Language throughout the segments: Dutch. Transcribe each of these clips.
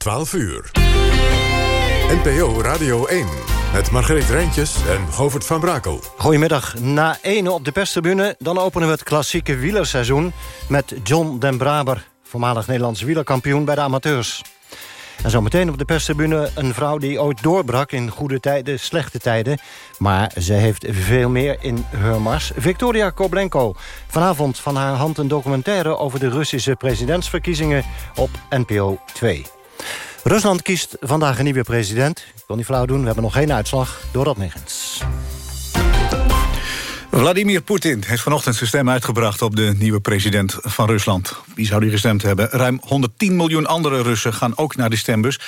12 uur. NPO Radio 1 met Margreet Rijntjes en Govert van Brakel. Goedemiddag. Na ene op de perstribune, dan openen we het klassieke wielerseizoen... met John den Braber, voormalig Nederlands wielerkampioen bij de amateurs. En zometeen op de perstribune een vrouw die ooit doorbrak... in goede tijden, slechte tijden. Maar ze heeft veel meer in haar mars. Victoria Koblenko. Vanavond van haar hand een documentaire... over de Russische presidentsverkiezingen op NPO 2. Rusland kiest vandaag een nieuwe president. Ik wil niet flauw doen, we hebben nog geen uitslag. Door dat negens. Vladimir Poetin heeft vanochtend zijn stem uitgebracht... op de nieuwe president van Rusland. Wie zou die gestemd hebben? Ruim 110 miljoen andere Russen gaan ook naar de stembus.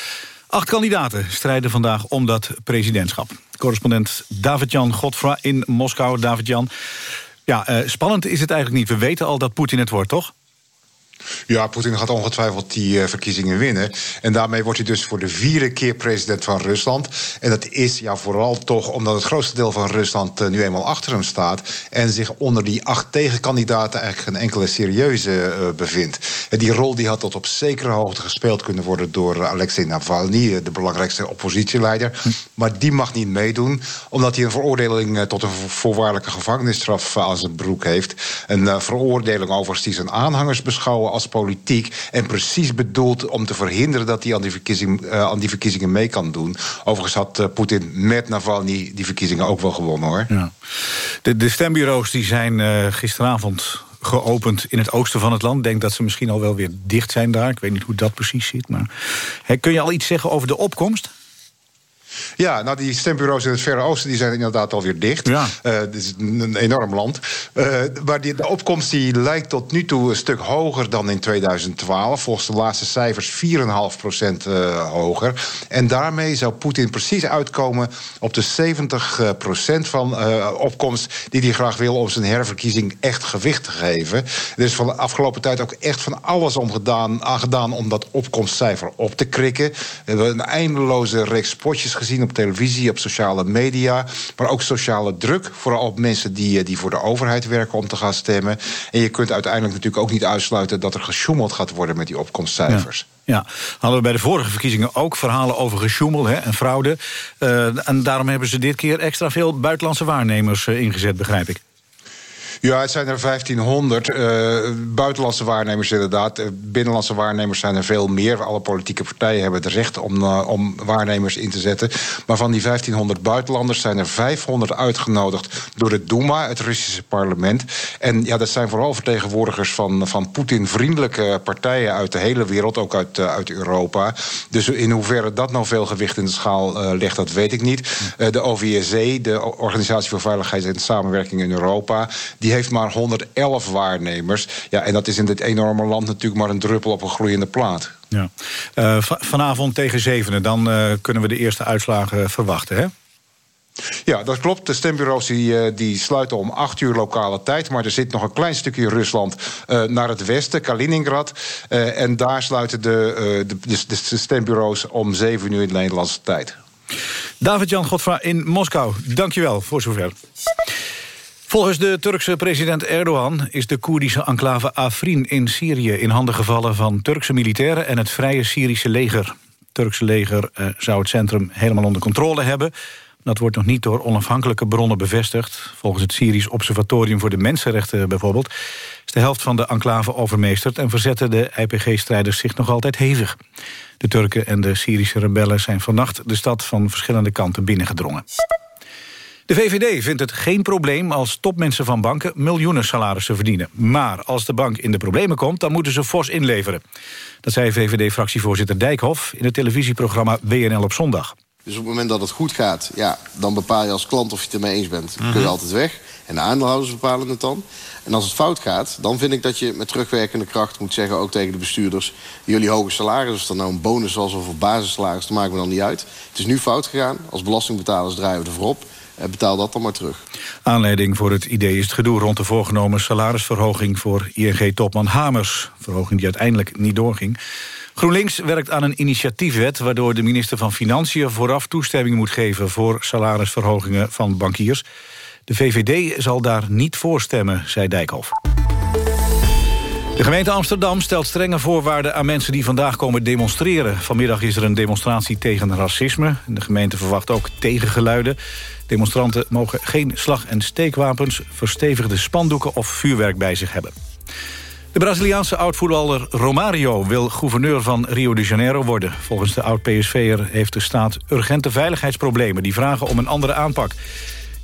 Acht kandidaten strijden vandaag om dat presidentschap. Correspondent David-Jan Godfra in Moskou. David-Jan, ja, uh, spannend is het eigenlijk niet. We weten al dat Poetin het wordt, toch? Ja, Poetin gaat ongetwijfeld die uh, verkiezingen winnen. En daarmee wordt hij dus voor de vierde keer president van Rusland. En dat is ja vooral toch omdat het grootste deel van Rusland uh, nu eenmaal achter hem staat. En zich onder die acht tegenkandidaten eigenlijk geen enkele serieuze uh, bevindt. En die rol die had tot op zekere hoogte gespeeld kunnen worden door Alexei Navalny, de belangrijkste oppositieleider. Hm. Maar die mag niet meedoen, omdat hij een veroordeling tot een voorwaardelijke gevangenisstraf aan zijn broek heeft. Een veroordeling overigens die zijn aanhangers beschouwen als politiek. En precies bedoeld om te verhinderen dat hij aan die, verkiezing, uh, aan die verkiezingen mee kan doen. Overigens had uh, Poetin met Navalny die verkiezingen ook wel gewonnen hoor. Ja. De, de stembureaus die zijn uh, gisteravond geopend in het oosten van het land. Denk dat ze misschien al wel weer dicht zijn daar. Ik weet niet hoe dat precies zit. Maar... Hey, kun je al iets zeggen over de opkomst? Ja, nou die stembureaus in het Verre Oosten die zijn inderdaad alweer dicht. Ja. Uh, dit is een enorm land. Uh, maar die, de opkomst die lijkt tot nu toe een stuk hoger dan in 2012. Volgens de laatste cijfers 4,5 procent uh, hoger. En daarmee zou Poetin precies uitkomen op de 70 procent van opkomst... die hij graag wil om zijn herverkiezing echt gewicht te geven. Er is van de afgelopen tijd ook echt van alles om gedaan, aan gedaan... om dat opkomstcijfer op te krikken. We hebben een eindeloze reeks spotjes gezien op televisie, op sociale media. Maar ook sociale druk, vooral op mensen die, eh, die voor de overheid werken om te gaan stemmen. En je kunt uiteindelijk natuurlijk ook niet uitsluiten dat er gesjoemeld gaat worden met die opkomstcijfers. Ja. hadden we bij de vorige verkiezingen ook verhalen over gesjoemel hè, en fraude. Uh, en daarom hebben ze dit keer extra veel buitenlandse waarnemers uh, ingezet, begrijp ik. Ja, het zijn er 1500. Uh, eh, buitenlandse waarnemers inderdaad. Uh, binnenlandse waarnemers zijn er veel meer. Alle politieke partijen hebben het recht om, uh, om waarnemers in te zetten. Maar van die 1500 buitenlanders zijn er 500 uitgenodigd... door de Duma, het Russische parlement. En ja, dat zijn vooral vertegenwoordigers van, van Poetin-vriendelijke partijen... uit de hele wereld, ook uit, uit Europa. Dus in hoeverre dat nou veel gewicht in de schaal legt, dat weet ik niet. de OVSE, de Organisatie voor Veiligheid en Samenwerking in Europa... die die heeft maar 111 waarnemers. Ja, en dat is in dit enorme land natuurlijk maar een druppel op een gloeiende plaat. Ja. Uh, vanavond tegen zevenen, dan uh, kunnen we de eerste uitslagen verwachten, hè? Ja, dat klopt. De stembureaus die, uh, die sluiten om 8 uur lokale tijd. Maar er zit nog een klein stukje Rusland uh, naar het westen, Kaliningrad. Uh, en daar sluiten de, de, de, de, stembureaus om 7 uur in de Nederlandse tijd. David-Jan Godfra in Moskou, dankjewel voor zover. Volgens de Turkse president Erdogan is de Koerdische enclave Afrin in Syrië... in handen gevallen van Turkse militairen en het Vrije Syrische leger. Het Turkse leger eh, zou het centrum helemaal onder controle hebben. Dat wordt nog niet door onafhankelijke bronnen bevestigd. Volgens het Syrisch Observatorium voor de Mensenrechten bijvoorbeeld... is de helft van de enclave overmeesterd... en verzetten de IPG-strijders zich nog altijd hevig. De Turken en de Syrische rebellen zijn vannacht de stad van verschillende kanten binnengedrongen. De VVD vindt het geen probleem als topmensen van banken miljoenen salarissen verdienen. Maar als de bank in de problemen komt, dan moeten ze fors inleveren. Dat zei VVD-fractievoorzitter Dijkhoff in het televisieprogramma WNL op zondag. Dus op het moment dat het goed gaat, ja, dan bepaal je als klant of je het ermee eens bent. Dan kun je mhm. altijd weg. En de aandeelhouders bepalen het dan. En als het fout gaat, dan vind ik dat je met terugwerkende kracht moet zeggen... ook tegen de bestuurders, jullie hoge salaris... of dat nou een bonus was of een basissalaris, dat maakt me dan niet uit. Het is nu fout gegaan. Als belastingbetalers draaien we er voorop. Eh, betaal dat dan maar terug. Aanleiding voor het idee is het gedoe rond de voorgenomen salarisverhoging voor ING-topman Hamers. Verhoging die uiteindelijk niet doorging. GroenLinks werkt aan een initiatiefwet... waardoor de minister van Financiën vooraf toestemming moet geven... voor salarisverhogingen van bankiers. De VVD zal daar niet voor stemmen, zei Dijkhoff. De gemeente Amsterdam stelt strenge voorwaarden aan mensen die vandaag komen demonstreren. Vanmiddag is er een demonstratie tegen racisme. De gemeente verwacht ook tegengeluiden. Demonstranten mogen geen slag- en steekwapens, verstevigde spandoeken of vuurwerk bij zich hebben. De Braziliaanse oud-voetballer Romario wil gouverneur van Rio de Janeiro worden. Volgens de oud-PSV'er heeft de staat urgente veiligheidsproblemen... die vragen om een andere aanpak.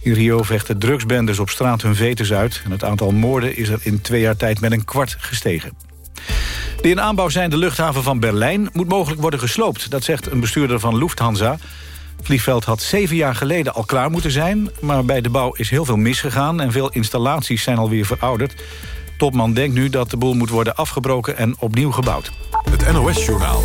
In Rio vechten drugsbendes op straat hun vetes uit... en het aantal moorden is er in twee jaar tijd met een kwart gestegen. De in aanbouw zijnde luchthaven van Berlijn moet mogelijk worden gesloopt. Dat zegt een bestuurder van Lufthansa. Het vliegveld had zeven jaar geleden al klaar moeten zijn... maar bij de bouw is heel veel misgegaan... en veel installaties zijn alweer verouderd. Topman denkt nu dat de boel moet worden afgebroken en opnieuw gebouwd. Het NOS-journaal.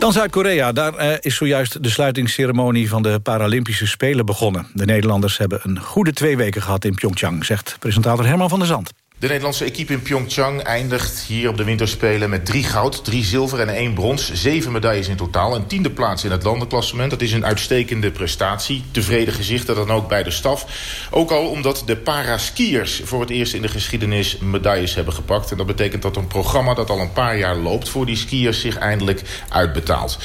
Dan Zuid-Korea. Daar uh, is zojuist de sluitingsceremonie van de Paralympische Spelen begonnen. De Nederlanders hebben een goede twee weken gehad in Pyeongchang... zegt presentator Herman van der Zand. De Nederlandse equipe in Pyeongchang eindigt hier op de winterspelen met drie goud, drie zilver en één brons. Zeven medailles in totaal. Een tiende plaats in het landenklassement. Dat is een uitstekende prestatie. Tevreden gezichten dan ook bij de staf. Ook al omdat de para-skiers voor het eerst in de geschiedenis medailles hebben gepakt. En dat betekent dat een programma dat al een paar jaar loopt voor die skiers zich eindelijk uitbetaalt.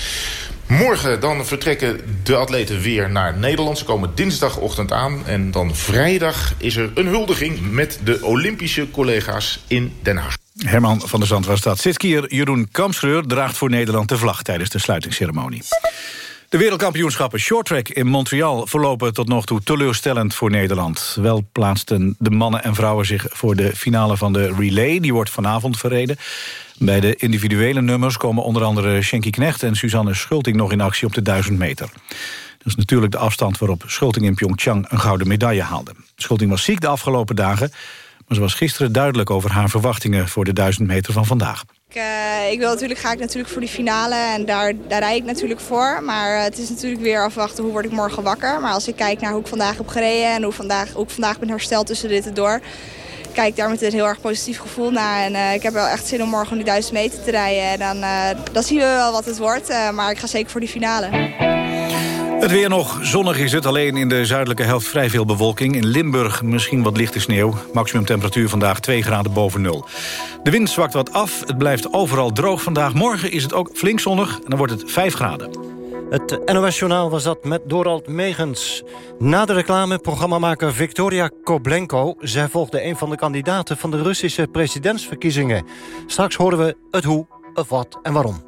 Morgen dan vertrekken de atleten weer naar Nederland. Ze komen dinsdagochtend aan. En dan vrijdag is er een huldiging met de Olympische collega's in Den Haag. Herman van der Zand was dat. Zitskier Jeroen Kamschreur draagt voor Nederland de vlag... tijdens de sluitingsceremonie. De wereldkampioenschappen shorttrack in Montreal verlopen tot nog toe teleurstellend voor Nederland. Wel plaatsten de mannen en vrouwen zich voor de finale van de relay. Die wordt vanavond verreden. Bij de individuele nummers komen onder andere Schenky Knecht en Suzanne Schulting nog in actie op de 1000 meter. Dat is natuurlijk de afstand waarop Schulting in Pyeongchang een gouden medaille haalde. Schulting was ziek de afgelopen dagen, maar ze was gisteren duidelijk over haar verwachtingen voor de 1000 meter van vandaag. Ik, uh, ik wil natuurlijk, ga ik natuurlijk voor die finale en daar, daar rijd ik natuurlijk voor. Maar uh, het is natuurlijk weer afwachten hoe word ik morgen wakker. Maar als ik kijk naar hoe ik vandaag heb gereden en hoe, vandaag, hoe ik vandaag ben hersteld tussen dit en door kijk daar met een heel erg positief gevoel naar. En uh, ik heb wel echt zin om morgen die duizend meter te rijden. En dan, dan zien we wel wat het wordt. Maar ik ga zeker voor die finale. Het weer nog. Zonnig is het. Alleen in de zuidelijke helft vrij veel bewolking. In Limburg misschien wat lichte sneeuw. Maximum temperatuur vandaag 2 graden boven nul. De wind zwakt wat af. Het blijft overal droog vandaag. Morgen is het ook flink zonnig. En dan wordt het 5 graden. Het NOS-journaal was dat met Dorald Megens. Na de reclame programmamaker Victoria Koblenko. Zij volgde een van de kandidaten van de Russische presidentsverkiezingen. Straks horen we het hoe, het wat en waarom.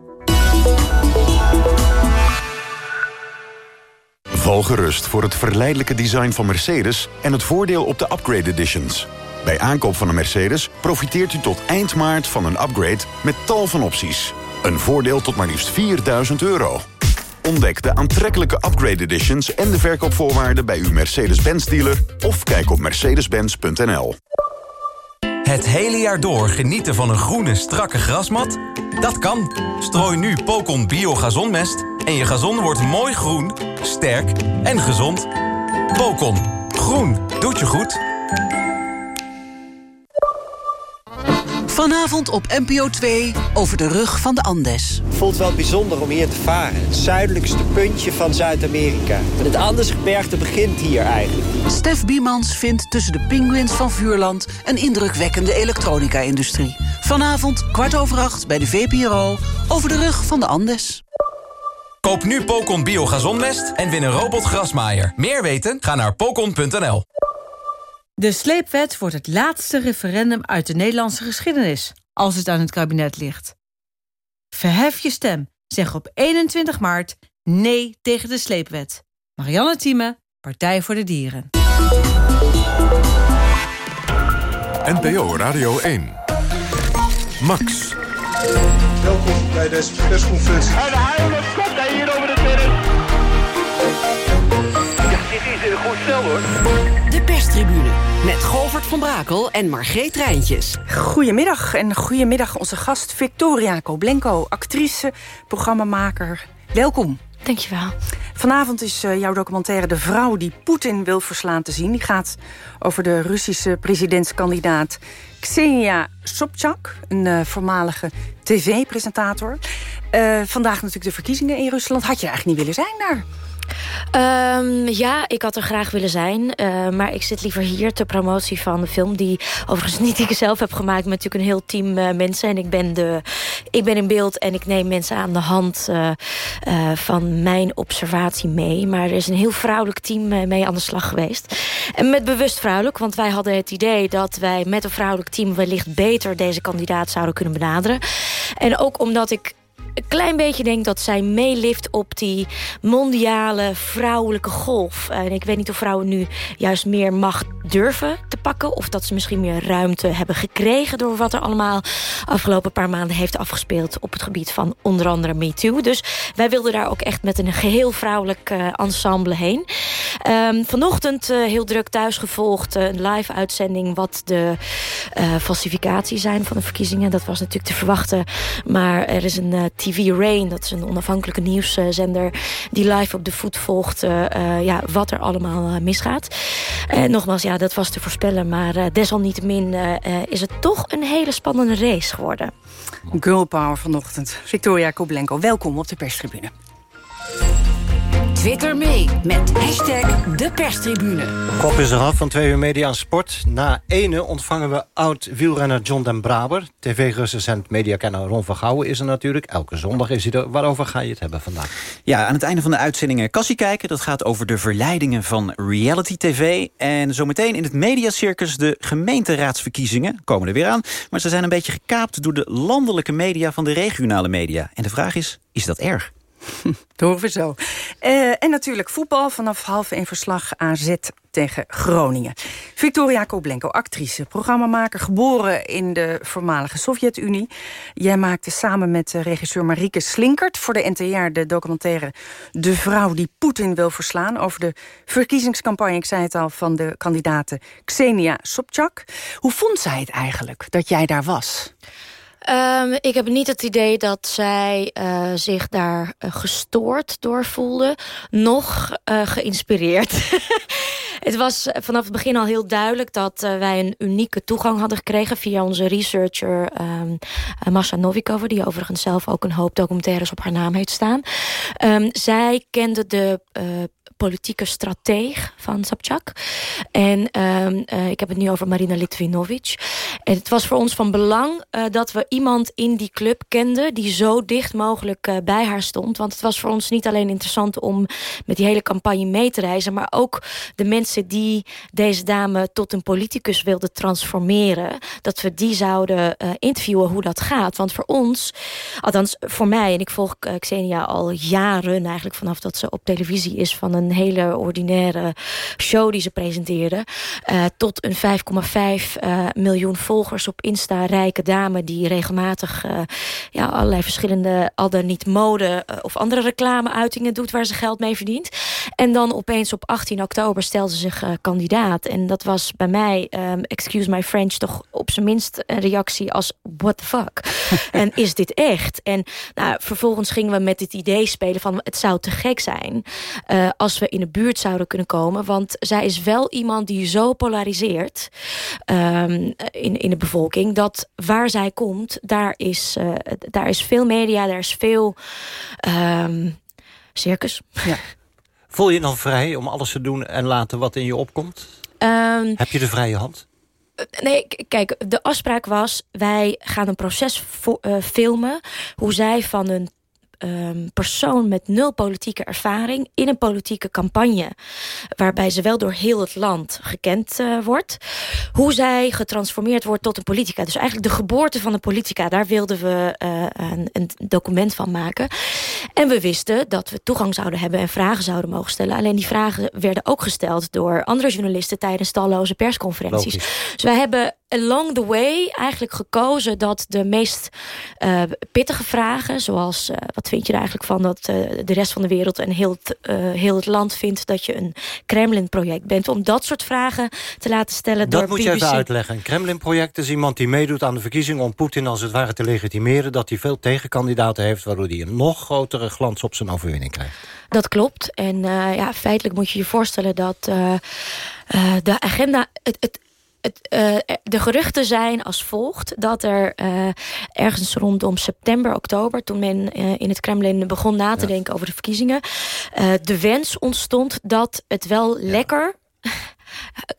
Val gerust voor het verleidelijke design van Mercedes... en het voordeel op de upgrade editions. Bij aankoop van een Mercedes profiteert u tot eind maart van een upgrade... met tal van opties. Een voordeel tot maar liefst 4000 euro. Ontdek de aantrekkelijke upgrade editions en de verkoopvoorwaarden bij uw Mercedes-Benz dealer of kijk op mercedes-benz.nl. Het hele jaar door genieten van een groene, strakke grasmat? Dat kan. Strooi nu Pocon Bio Gazonmest en je gazon wordt mooi groen, sterk en gezond. Pocon. Groen. Doet je goed. Vanavond op NPO 2 over de rug van de Andes. voelt wel bijzonder om hier te varen. Het zuidelijkste puntje van Zuid-Amerika. Het Andesgebergte begint hier eigenlijk. Stef Biemans vindt tussen de pinguïns van Vuurland... een indrukwekkende elektronica-industrie. Vanavond kwart over acht bij de VPRO over de rug van de Andes. Koop nu Pocon Bio Gazonmest en win een robotgrasmaaier. Meer weten? Ga naar pocon.nl. De sleepwet wordt het laatste referendum uit de Nederlandse geschiedenis... als het aan het kabinet ligt. Verhef je stem. Zeg op 21 maart nee tegen de sleepwet. Marianne Thieme, Partij voor de Dieren. NPO Radio 1. Max. Welkom bij deze persconferentie. Hoor. De perstribune met Govert van Brakel en Margreet Rijntjes. Goedemiddag en goedemiddag onze gast Victoria Koblenko, actrice, programmamaker. Welkom. Dankjewel. Vanavond is uh, jouw documentaire De Vrouw die Poetin wil verslaan te zien. Die gaat over de Russische presidentskandidaat Ksenia Sobchak, een uh, voormalige tv-presentator. Uh, vandaag natuurlijk de verkiezingen in Rusland. Had je eigenlijk niet willen zijn daar? Um, ja, ik had er graag willen zijn. Uh, maar ik zit liever hier ter promotie van de film... die overigens niet ik zelf heb gemaakt... maar natuurlijk een heel team uh, mensen. En ik ben, de, ik ben in beeld en ik neem mensen aan de hand... Uh, van mijn observatie mee. Maar er is een heel vrouwelijk team mee aan de slag geweest. En met bewust vrouwelijk, want wij hadden het idee... dat wij met een vrouwelijk team wellicht beter deze kandidaat zouden kunnen benaderen. En ook omdat ik een klein beetje denk dat zij meelift op die mondiale vrouwelijke golf. En ik weet niet of vrouwen nu juist meer macht durven te pakken... of dat ze misschien meer ruimte hebben gekregen... door wat er allemaal afgelopen paar maanden heeft afgespeeld... op het gebied van onder andere MeToo. Dus wij wilden daar ook echt met een geheel vrouwelijk uh, ensemble heen. Um, vanochtend uh, heel druk thuis gevolgd. Uh, een live uitzending wat de falsificatie zijn van de verkiezingen. Dat was natuurlijk te verwachten. Maar er is een TV Rain, dat is een onafhankelijke nieuwszender... die live op de voet volgt ja, wat er allemaal misgaat. nogmaals, ja, dat was te voorspellen. Maar desalniettemin is het toch een hele spannende race geworden. Girl power vanochtend. Victoria Koblenko, welkom op de perstribune. Twitter mee met hashtag de perstribune. Kop is eraf van twee uur media aan sport. Na ene ontvangen we oud-wielrenner John den Braber. TV-recensent mediakenner Ron van Gouwen is er natuurlijk. Elke zondag is hij er. Waarover ga je het hebben vandaag? Ja, aan het einde van de uitzendingen Kassie kijken. Dat gaat over de verleidingen van reality tv. En zometeen in het mediacircus de gemeenteraadsverkiezingen. Komen er weer aan. Maar ze zijn een beetje gekaapt door de landelijke media van de regionale media. En de vraag is, is dat erg? Dat zo. Uh, en natuurlijk voetbal vanaf half één verslag AZ tegen Groningen. Victoria Koblenko, actrice, programmamaker... geboren in de voormalige Sovjet-Unie. Jij maakte samen met regisseur Marieke Slinkert... voor de NTR de documentaire De vrouw die Poetin wil verslaan... over de verkiezingscampagne, ik zei het al, van de kandidaten Xenia Sobchak. Hoe vond zij het eigenlijk dat jij daar was? Um, ik heb niet het idee dat zij uh, zich daar uh, gestoord door voelde. Nog uh, geïnspireerd. het was vanaf het begin al heel duidelijk dat wij een unieke toegang hadden gekregen... via onze researcher um, Masha Novikova... die overigens zelf ook een hoop documentaires op haar naam heeft staan. Um, zij kende de politieke strateeg van Sobchak. En um, uh, ik heb het nu over Marina Litvinovic. En het was voor ons van belang uh, dat we iemand in die club kenden... die zo dicht mogelijk uh, bij haar stond. Want het was voor ons niet alleen interessant om met die hele campagne mee te reizen... maar ook de mensen die deze dame tot een politicus wilden transformeren... dat we die zouden interviewen hoe dat gaat. Want voor ons, althans voor mij... en ik volg Xenia al jaren eigenlijk vanaf dat ze op televisie is... van een hele ordinaire show die ze presenteerde... Uh, tot een 5,5 uh, miljoen volgers op Insta. Rijke dame die regelmatig uh, ja, allerlei verschillende... al dan niet mode of andere reclameuitingen doet... waar ze geld mee verdient. En dan opeens op 18 oktober stelde ze zich kandidaat. En dat was bij mij, um, excuse my French... toch op zijn minst een reactie als... what the fuck? en is dit echt? En nou, vervolgens gingen we met dit idee spelen van... het zou te gek zijn als we in de buurt zouden kunnen komen. Want zij is wel iemand die zo polariseert um, in, in de bevolking... dat waar zij komt, daar is, uh, daar is veel media, daar is veel um, circus. Ja. Voel je dan vrij om alles te doen en laten wat in je opkomt? Um, Heb je de vrije hand? Nee, kijk, de afspraak was... wij gaan een proces uh, filmen... hoe zij van een um, persoon met nul politieke ervaring... in een politieke campagne... waarbij ze wel door heel het land gekend uh, wordt... hoe zij getransformeerd wordt tot een politica. Dus eigenlijk de geboorte van een politica. Daar wilden we uh, een, een, document van maken. En we wisten dat we toegang zouden hebben... en vragen zouden mogen stellen. Alleen die vragen werden ook gesteld door andere journalisten... tijdens talloze persconferenties. Logisch. Dus wij hebben along the way eigenlijk gekozen dat de meest uh, pittige vragen... zoals uh, wat vind je er eigenlijk van dat uh, de rest van de wereld... en heel het, heel het land vindt dat je een Kremlin-project bent... om dat soort vragen te laten stellen dat door moet je even uitleggen. Een Kremlin-project is iemand die meedoet aan de verkiezing... om Poetin als het ware te legitimeren... dat hij veel tegenkandidaten heeft... waardoor hij een nog grotere glans op zijn overwinning krijgt. Dat klopt. En ja, feitelijk moet je je voorstellen dat de agenda... Het, het, het, de geruchten zijn als volgt dat er ergens rondom september, oktober, toen men in het Kremlin begon na te denken over de verkiezingen, de wens ontstond dat het wel lekker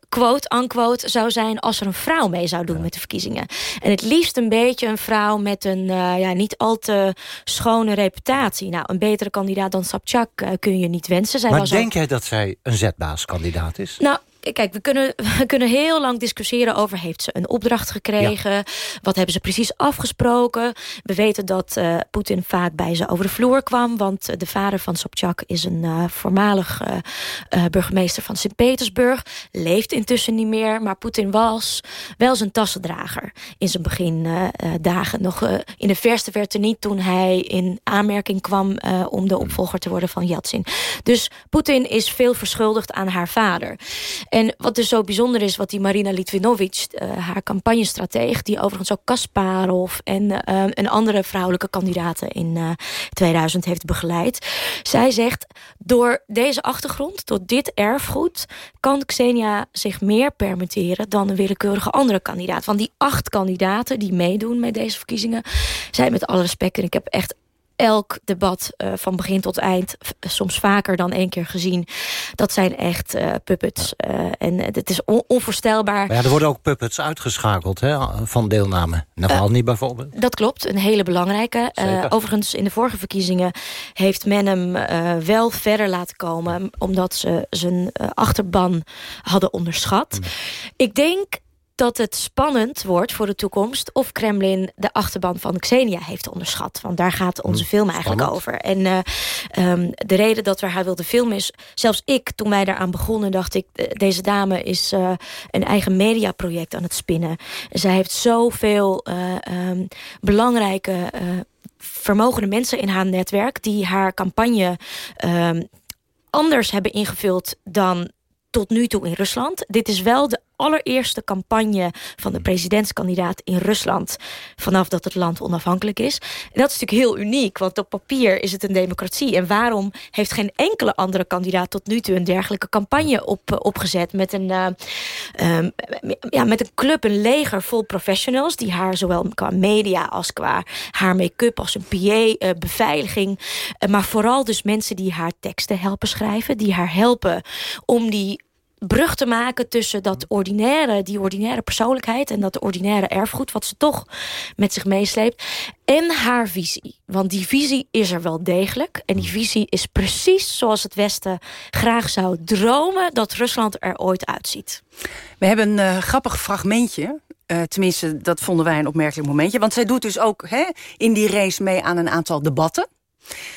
quote-unquote zou zijn... als er een vrouw mee zou doen met de verkiezingen. En het liefst een beetje een vrouw met een uh, ja, niet al te schone reputatie. Nou, een betere kandidaat dan Sapchak uh, kun je niet wensen. Zij maar was denk jij dat zij een zetbaaskandidaat is? Nou, kijk, we kunnen, we kunnen heel lang discussiëren over... heeft ze een opdracht gekregen? Wat hebben ze precies afgesproken? We weten dat uh, Poetin vaak bij ze over de vloer kwam... want de vader van Sobchak is een uh, voormalig uh, burgemeester van Sint-Petersburg. Leeft intussen niet meer, maar Poetin was wel zijn tassendrager... in zijn begindagen. Nog in de verste verte niet toen hij in aanmerking kwam... om de opvolger te worden van Yeltsin. Dus Poetin is veel verschuldigd aan haar vader... En wat dus zo bijzonder is, wat die Marina Litvinovic, uh, haar campagnestrateeg... die overigens ook Kasparov en uh, een andere vrouwelijke kandidaten in uh, 2000 heeft begeleid. Zij zegt, door deze achtergrond, door dit erfgoed... kan Xenia zich meer permitteren dan een willekeurige andere kandidaat. Want die acht kandidaten die meedoen met deze verkiezingen... zijn met alle respect, en ik heb echt elk debat uh, van begin tot eind, soms vaker dan één keer gezien. Dat zijn echt uh, puppets. Uh, en het is on onvoorstelbaar. Maar ja, er worden ook puppets uitgeschakeld hè, van deelname. Navalny bijvoorbeeld. Dat klopt, een hele belangrijke. overigens, in de vorige verkiezingen heeft men hem wel verder laten komen... omdat ze zijn achterban hadden onderschat. Mm. Ik denk dat het spannend wordt voor de toekomst... of Kremlin de achterban van Xenia heeft onderschat. Want daar gaat onze hmm, film eigenlijk over. En uh, um, de reden dat we haar wilden filmen is... zelfs ik, toen wij daaraan begonnen, dacht ik... deze dame is uh, een eigen mediaproject aan het spinnen. Zij heeft zoveel uh, um, belangrijke... vermogende mensen in haar netwerk... die haar campagne um, anders hebben ingevuld dan tot nu toe in Rusland. Dit is wel de allereerste campagne van de presidentskandidaat in Rusland... vanaf dat het land onafhankelijk is. En dat is natuurlijk heel uniek, want op papier is het een democratie. En waarom heeft geen enkele andere kandidaat tot nu toe... een dergelijke campagne op, uh, opgezet met een, uh, um, ja, met een club, een leger vol professionals... die haar zowel qua media als qua haar make-up als een PA, uh, beveiliging... maar vooral dus mensen die haar teksten helpen schrijven... die haar helpen om die brug te maken tussen dat ordinaire, die ordinaire persoonlijkheid... en dat ordinaire erfgoed wat ze toch met zich meesleept... en haar visie. Want die visie is er wel degelijk. En die visie is precies zoals het Westen graag zou dromen... dat Rusland er ooit uitziet. We hebben een uh, grappig fragmentje uh, tenminste, dat vonden wij een opmerkelijk momentje. Want zij doet dus ook hè, in die race mee aan een aantal debatten.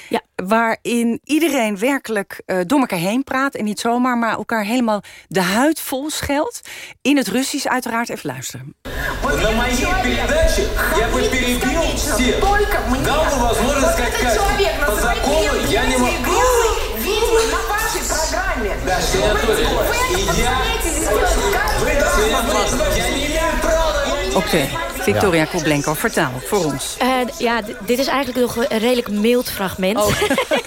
Ja. Waarin iedereen werkelijk uh, door elkaar heen praat. En niet zomaar, maar elkaar helemaal de huid vol scheldt. In het Russisch uiteraard. Even luisteren. Oké. Okay. Victoria Koblenko, vertaal voor ons. Uh, ja, dit is eigenlijk nog een redelijk mild fragment. Oh.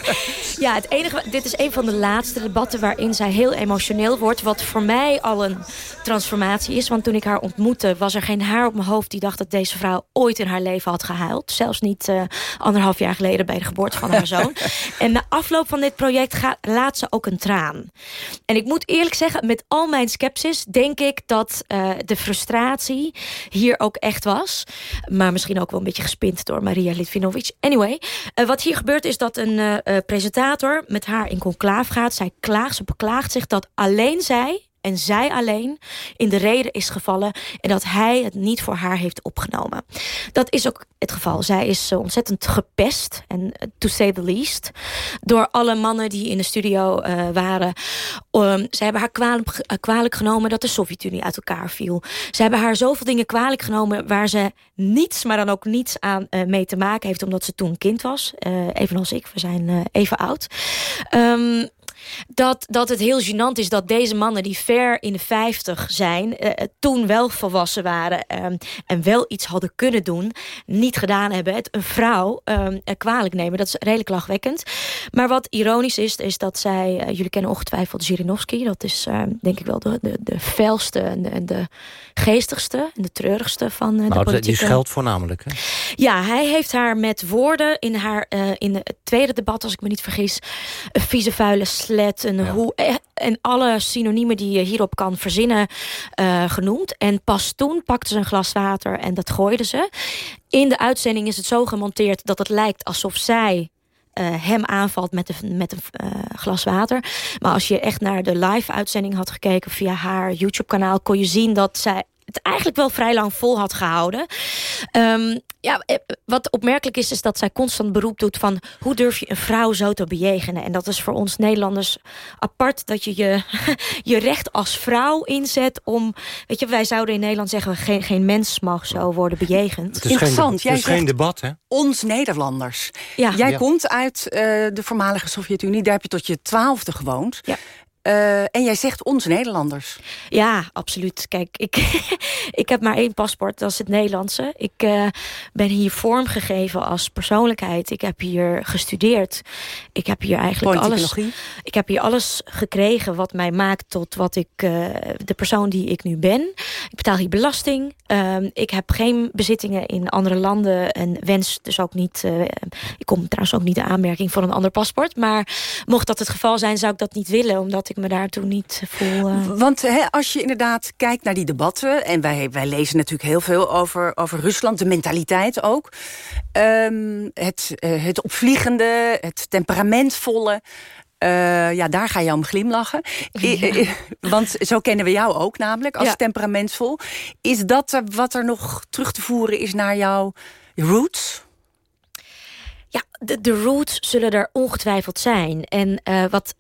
ja, het enige, dit is een van de laatste debatten waarin zij heel emotioneel wordt. Wat voor mij al een transformatie is. Want toen ik haar ontmoette, was er geen haar op mijn hoofd... die dacht dat deze vrouw ooit in haar leven had gehuild. Zelfs niet uh, anderhalf jaar geleden bij de geboorte van haar zoon. en na afloop van dit project gaat, laat ze ook een traan. En ik moet eerlijk zeggen, met al mijn sceptisch... denk ik dat uh, de frustratie hier ook echt was. Maar misschien ook wel een beetje gespind door Maria Litvinovic. Anyway, uh, wat hier gebeurt is dat een uh, presentator met haar in conclaaf gaat. Zij klaagt, ze beklaagt zich dat alleen zij en zij alleen in de reden is gevallen... en dat hij het niet voor haar heeft opgenomen. Dat is ook het geval. Zij is ontzettend gepest, en to say the least... door alle mannen die in de studio uh, waren. Um, ze hebben haar kwalijk, uh, genomen dat de Sovjet-Unie uit elkaar viel. Ze hebben haar zoveel dingen kwalijk genomen... waar ze niets, maar dan ook niets aan uh, mee te maken heeft... omdat ze toen kind was. evenals ik, we zijn even oud. Um, dat, dat het heel gênant is dat deze mannen die ver in de 50 zijn... Uh, toen wel volwassen waren um, en wel iets hadden kunnen doen... niet gedaan hebben. Het een vrouw um, kwalijk nemen, dat is redelijk lachwekkend. Maar wat ironisch is, is dat zij... Jullie kennen ongetwijfeld Zirinovski. Dat is uh, denk ik wel de, de, de felste en de, de, geestigste... en de treurigste van nou, de politieke... Die scheldt voornamelijk, hè? Ja, hij heeft haar met woorden in, haar, in het tweede debat... als ik me niet vergis, een vieze vuile een hoe, en alle synoniemen die je hierop kan verzinnen uh, genoemd. En pas toen pakte ze een glas water en dat gooide ze. In de uitzending is het zo gemonteerd dat het lijkt alsof zij uh, hem aanvalt met, de, met een uh, glas water. Maar als je echt naar de live-uitzending had gekeken via haar YouTube-kanaal... kon je zien dat zij het eigenlijk wel vrij lang vol had gehouden. Um, ja, eh, wat opmerkelijk is, is dat zij constant beroep doet van... hoe durf je een vrouw zo te bejegenen? En dat is voor ons Nederlanders apart... dat je je, je recht als vrouw inzet om... weet je, wij zouden in Nederland zeggen... geen, geen mens mag zo worden bejegend. Het is Interessant. Geen, het is geen debat, hè? Ons Nederlanders. Ja. Jij ja. komt uit uh, de voormalige Sovjet-Unie. Daar heb je tot je twaalfde gewoond. Ja. Uh, en jij zegt ons Nederlanders. Ja, absoluut. Kijk, ik, ik heb maar één paspoort, dat is het Nederlandse. Ik uh, ben hier vormgegeven als persoonlijkheid. Ik heb hier gestudeerd. Ik heb hier eigenlijk alles... Ik heb hier alles gekregen wat mij maakt tot wat ik... Uh, de persoon die ik nu ben. Ik betaal hier belasting. Ehm, ik heb geen bezittingen in andere landen. En wens dus ook niet... ik kom trouwens ook niet de aanmerking voor een ander paspoort. Maar mocht dat het geval zijn, zou ik dat niet willen. Omdat ik ik me daartoe niet voel... Uh... Want hè, als je inderdaad kijkt naar die debatten... en wij, wij lezen natuurlijk heel veel over, over Rusland, de mentaliteit ook. Um, het, uh, het opvliegende, het temperamentvolle... Uh, ja, daar ga je om glimlachen. Ja. Want zo kennen we jou ook namelijk, als ja. temperamentvol. Is dat wat er nog terug te voeren is naar jouw roots? Ja, de, de roots zullen er ongetwijfeld zijn. En uh, wat,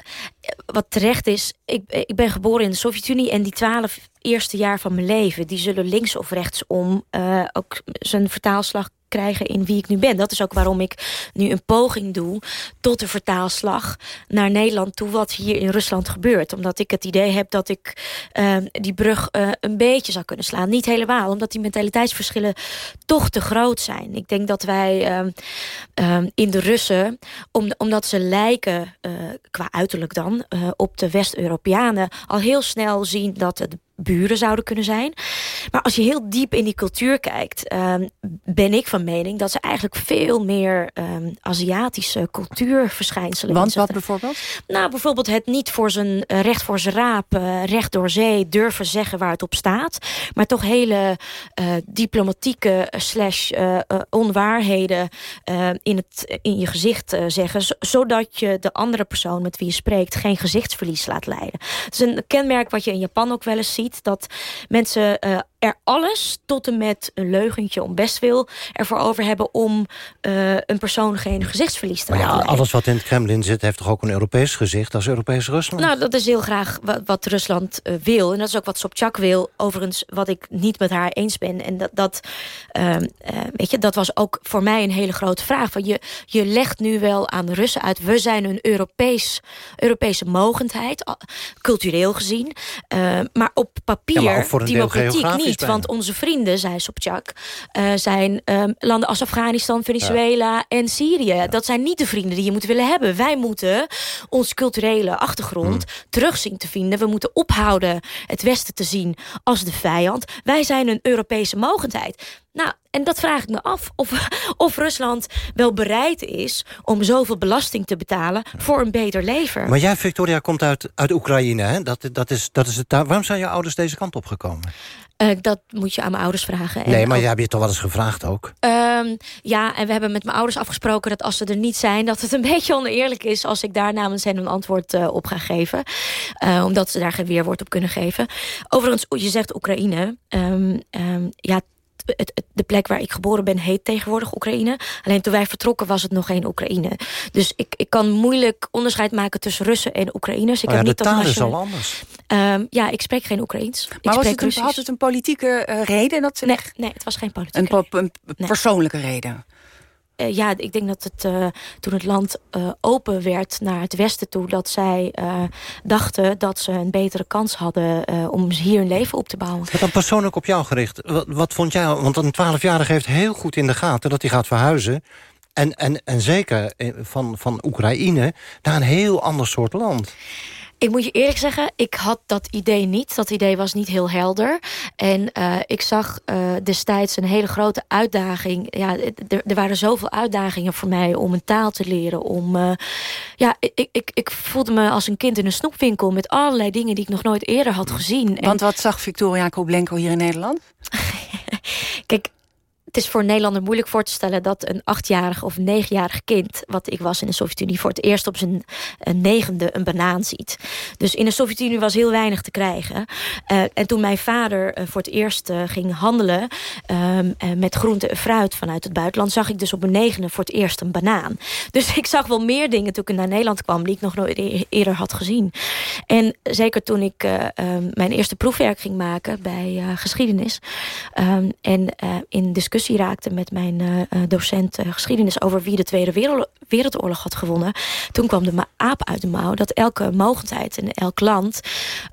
wat terecht is, ik, ik ben geboren in de Sovjet-Unie... en die twaalf eerste jaar van mijn leven... die zullen links of rechtsom uh, ook zijn vertaalslag krijgen in wie ik nu ben. Dat is ook waarom ik nu een poging doe tot de vertaalslag naar Nederland toe wat hier in Rusland gebeurt. Omdat ik het idee heb dat ik uh, die brug uh, een beetje zou kunnen slaan. Niet helemaal, omdat die mentaliteitsverschillen toch te groot zijn. Ik denk dat wij uh, in de Russen, om, omdat ze lijken uh, qua uiterlijk dan op de West-Europeanen, al heel snel zien dat het buren zouden kunnen zijn. Maar als je heel diep in die cultuur kijkt... Um, ben ik van mening dat ze eigenlijk veel meer um, Aziatische cultuurverschijnselen Want wat bijvoorbeeld? Nou, bijvoorbeeld het niet voor zijn uh, recht voor zijn raap... Uh, recht door zee durven zeggen waar het op staat. Maar toch hele uh, diplomatieke slash onwaarheden... in, het, in je gezicht zeggen... zodat je de andere persoon met wie je spreekt... geen gezichtsverlies laat leiden. Het is een kenmerk wat je in Japan ook wel eens ziet dat mensen uh, er alles tot en met een leugentje om best wil ervoor over hebben om uh, een persoon geen gezichtsverlies te maar ja, alles wat in het Kremlin zit heeft toch ook een Europees gezicht als Europees Rusland? Nou, dat is heel graag wat, wat Rusland uh, wil. En dat is ook wat Sobchak wil. Overigens, wat ik niet met haar eens ben. En dat, dat, uh, weet je, dat was ook voor mij een hele grote vraag. Van je, je legt nu wel aan de Russen uit... we zijn een Europees, Europese mogendheid, cultureel gezien. maar op papier, ja, maar voor diplomatiek niet. Want onze vrienden, zei Sobchak, uh, zijn um, landen als Afghanistan, Venezuela ja. en Syrië. Ja. Dat zijn niet de vrienden die je moet willen hebben. Wij moeten onze culturele achtergrond hmm. terug zien te vinden. We moeten ophouden het Westen te zien als de vijand. Wij zijn een Europese mogendheid. Nou, en dat vraag ik me af. Of, of Rusland wel bereid is om zoveel belasting te betalen voor een beter leven. Maar jij, Victoria, komt uit, uit Oekraïne. Hè? Dat, dat is, dat is het, waarom zijn je ouders deze kant op gekomen? Uh, dat moet je aan mijn ouders vragen. En nee, maar ook, jij hebt je toch wel eens gevraagd ook? Um, ja, en we hebben met mijn ouders afgesproken dat als ze er niet zijn... dat het een beetje oneerlijk is als ik daar namens hen een antwoord uh, op ga geven. Uh, omdat ze daar geen weerwoord op kunnen geven. Overigens, je zegt Oekraïne. Um, um, ja, het, het, de plek waar ik geboren ben heet tegenwoordig Oekraïne. Alleen toen wij vertrokken was het nog geen Oekraïne. Dus ik, ik kan moeilijk onderscheid maken tussen Russen en Oekraïners. Ik oh ja, heb de niet taal is al anders. Um, ja, ik spreek geen Oekraïens. Maar ik was het een, had het een politieke uh, reden? Dat ze nee, nee, het was geen politieke een, po een nee. persoonlijke reden? Uh, ja, ik denk dat het uh, toen het land uh, open werd naar het westen toe... dat zij dachten dat ze een betere kans hadden om hier een leven op te bouwen. Wat dan persoonlijk op jou gericht. Wat, wat vond jij, want een twaalfjarige heeft heel goed in de gaten... dat hij gaat verhuizen. En, en, en zeker van, van Oekraïne naar een heel ander soort land. Ik moet je eerlijk zeggen, ik had dat idee niet. Dat idee was niet heel helder. En uh, ik zag uh, destijds een hele grote uitdaging. Ja, er, waren zoveel uitdagingen voor mij om een taal te leren. Om, uh, ja, ik, ik, ik voelde me als een kind in een snoepwinkel... met allerlei dingen die ik nog nooit eerder had gezien. Want wat zag Victoria Koblenko hier in Nederland? Kijk, het is voor Nederlander moeilijk voor te stellen dat een achtjarig of negenjarig kind, wat ik was in de Sovjet-Unie, voor het eerst op zijn negende een banaan ziet. Dus in de Sovjet-Unie was heel weinig te krijgen. Uh, en toen mijn vader uh, voor het eerst ging handelen ehm, met groente en fruit vanuit het buitenland, zag ik dus op mijn negende voor het eerst een banaan. Dus ik zag wel meer dingen toen ik naar Nederland kwam die ik nog nooit e-, eerder had gezien. En zeker toen ik ehm, mijn eerste proefwerk ging maken bij geschiedenis um, en in discussie raakte met mijn uh, docent uh, geschiedenis... over wie de Tweede Wereld Wereldoorlog had gewonnen... toen kwam de aap uit de mouw dat elke mogendheid en elk land...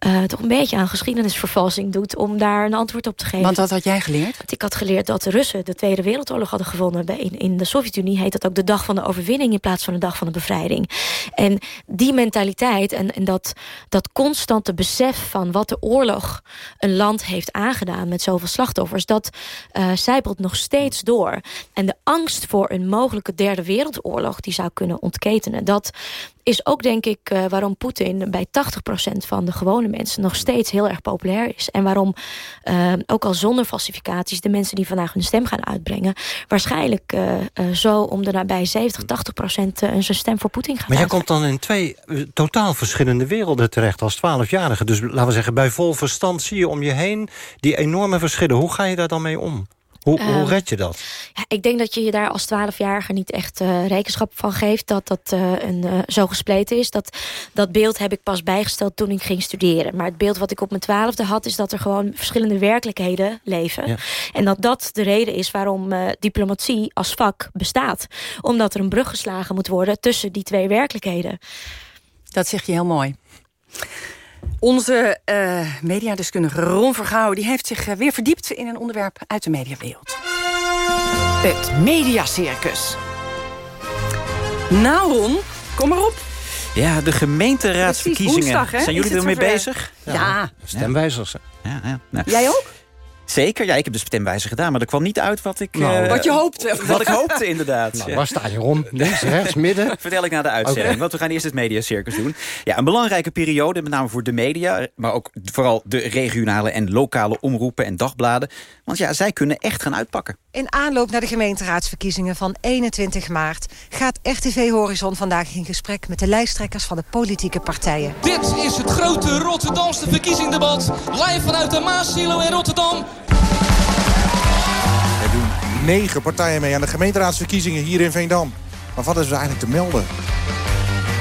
Uh, toch een beetje aan geschiedenisvervalsing doet... om daar een antwoord op te geven. Want wat had jij geleerd? Want ik had geleerd dat de Russen de Tweede Wereldoorlog hadden gewonnen. In, in de Sovjet-Unie heet dat ook de dag van de overwinning... in plaats van de dag van de bevrijding. En die mentaliteit en, en dat, dat constante besef van wat de oorlog... een land heeft aangedaan met zoveel slachtoffers... dat uh, zijpelt nog steeds door. En de angst voor een mogelijke derde wereldoorlog... die zou kunnen ontketenen. Dat is ook denk ik uh, waarom Poetin bij 80% van de gewone mensen... nog steeds heel erg populair is. En waarom uh, ook al zonder falsificaties... de mensen die vandaag hun stem gaan uitbrengen... waarschijnlijk uh, zo om de nabij 70, 80% zijn stem voor Poetin gaat Maar jij komt dan in twee totaal verschillende werelden terecht... als 12-jarige. Dus laten we zeggen, bij vol verstand zie je om je heen... die enorme verschillen. Hoe ga je daar dan mee om? Hoe, um, hoe red je dat? Ja, ik denk dat je je daar als twaalfjarige niet echt uh, rekenschap van geeft... dat dat uh, een, uh, zo gespleten is. Dat, dat beeld heb ik pas bijgesteld toen ik ging studeren. Maar het beeld wat ik op mijn twaalfde had... is dat er gewoon verschillende werkelijkheden leven. Ja. En dat dat de reden is waarom diplomatie als vak bestaat. Omdat er een brug geslagen moet worden tussen die twee werkelijkheden. Dat zeg je heel mooi. Onze uh, mediadeskundige Ron Vergouwen die heeft zich uh, weer verdiept in een onderwerp uit de mediawereld. Het Mediacircus. Nou Ron, kom maar op. Ja, de gemeenteraadsverkiezingen. Woensdag, Zijn jullie ermee bezig? Ja. ja. Stemwijzers. Ja, ja. Nou. Jij ook? Zeker, ja, ik heb de stemwijzer gedaan, maar er kwam niet uit wat ik... Nou, uh, wat je hoopte. Wat ik hoopte, inderdaad. Nou, waar sta je rond? Links, rechts, midden? Vertel ik na de uitzending, okay. want we gaan eerst het mediacircus doen. Ja, een belangrijke periode, met name voor de media... maar ook vooral de regionale en lokale omroepen en dagbladen. Want ja, zij kunnen echt gaan uitpakken. In aanloop naar de gemeenteraadsverkiezingen van 21 maart... gaat RTV Horizon vandaag in gesprek met de lijsttrekkers van de politieke partijen. Dit is het grote Rotterdamse verkiezingsdebat. Live vanuit de Maasilo in Rotterdam. Negen partijen mee aan de gemeenteraadsverkiezingen hier in Veendam. Maar wat is er eigenlijk te melden?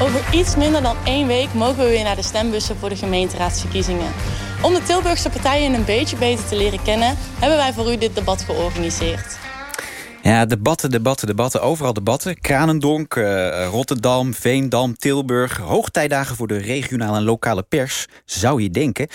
Over iets minder dan één week mogen we weer naar de stembussen voor de gemeenteraadsverkiezingen. Om de Tilburgse partijen een beetje beter te leren kennen... hebben wij voor u dit debat georganiseerd. Ja, debatten, debatten, debatten. Overal debatten. Kranendonk, uh, Rotterdam, Veendam, Tilburg. Hoogtijdagen voor de regionale en lokale pers, zou je denken.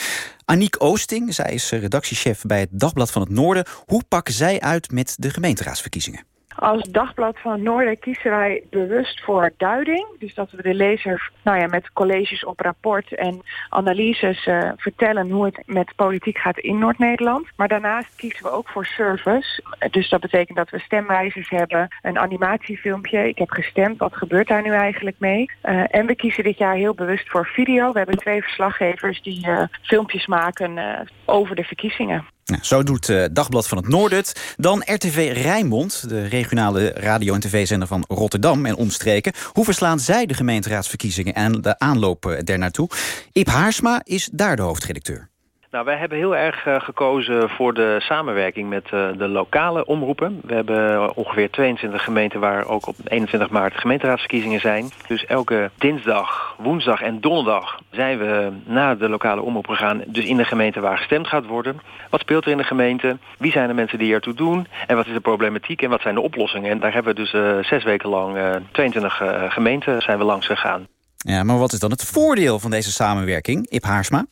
Aniek Oosting, zij is redactiechef bij het Dagblad van het Noorden. Hoe pakken zij uit met de gemeenteraadsverkiezingen? Als Dagblad van het Noorden kiezen wij bewust voor duiding. Dus dat we de lezer nou ja, met colleges op rapport en analyses uh, vertellen hoe het met politiek gaat in Noord-Nederland. Maar daarnaast kiezen we ook voor service. Dus dat betekent dat we stemwijzers hebben, een animatiefilmpje. Ik heb gestemd, wat gebeurt daar nu eigenlijk mee? Uh, en we kiezen dit jaar heel bewust voor video. We hebben twee verslaggevers die uh, filmpjes maken over de verkiezingen. Zo doet uh, Dagblad van het Noorden. Dan RTV Rijnmond, de regionale radio- en tv-zender van Rotterdam en omstreken. Hoe verslaan zij de gemeenteraadsverkiezingen en de aanloop daarnaartoe? Ip Haarsma is daar de hoofdredacteur. Nou, wij hebben heel erg uh, gekozen voor de samenwerking met uh, de lokale omroepen. We hebben ongeveer 22 gemeenten waar ook op 21 maart gemeenteraadsverkiezingen zijn. Dus elke dinsdag, woensdag en donderdag zijn we naar de lokale omroep gegaan. Dus in de gemeente waar gestemd gaat worden. Wat speelt er in de gemeente? Wie zijn de mensen die ertoe doen? En wat is de problematiek en wat zijn de oplossingen? En daar hebben we dus zes weken lang 22 gemeenten zijn we langs gegaan. Ja, maar wat is dan het voordeel van deze samenwerking, Ip Haarsma?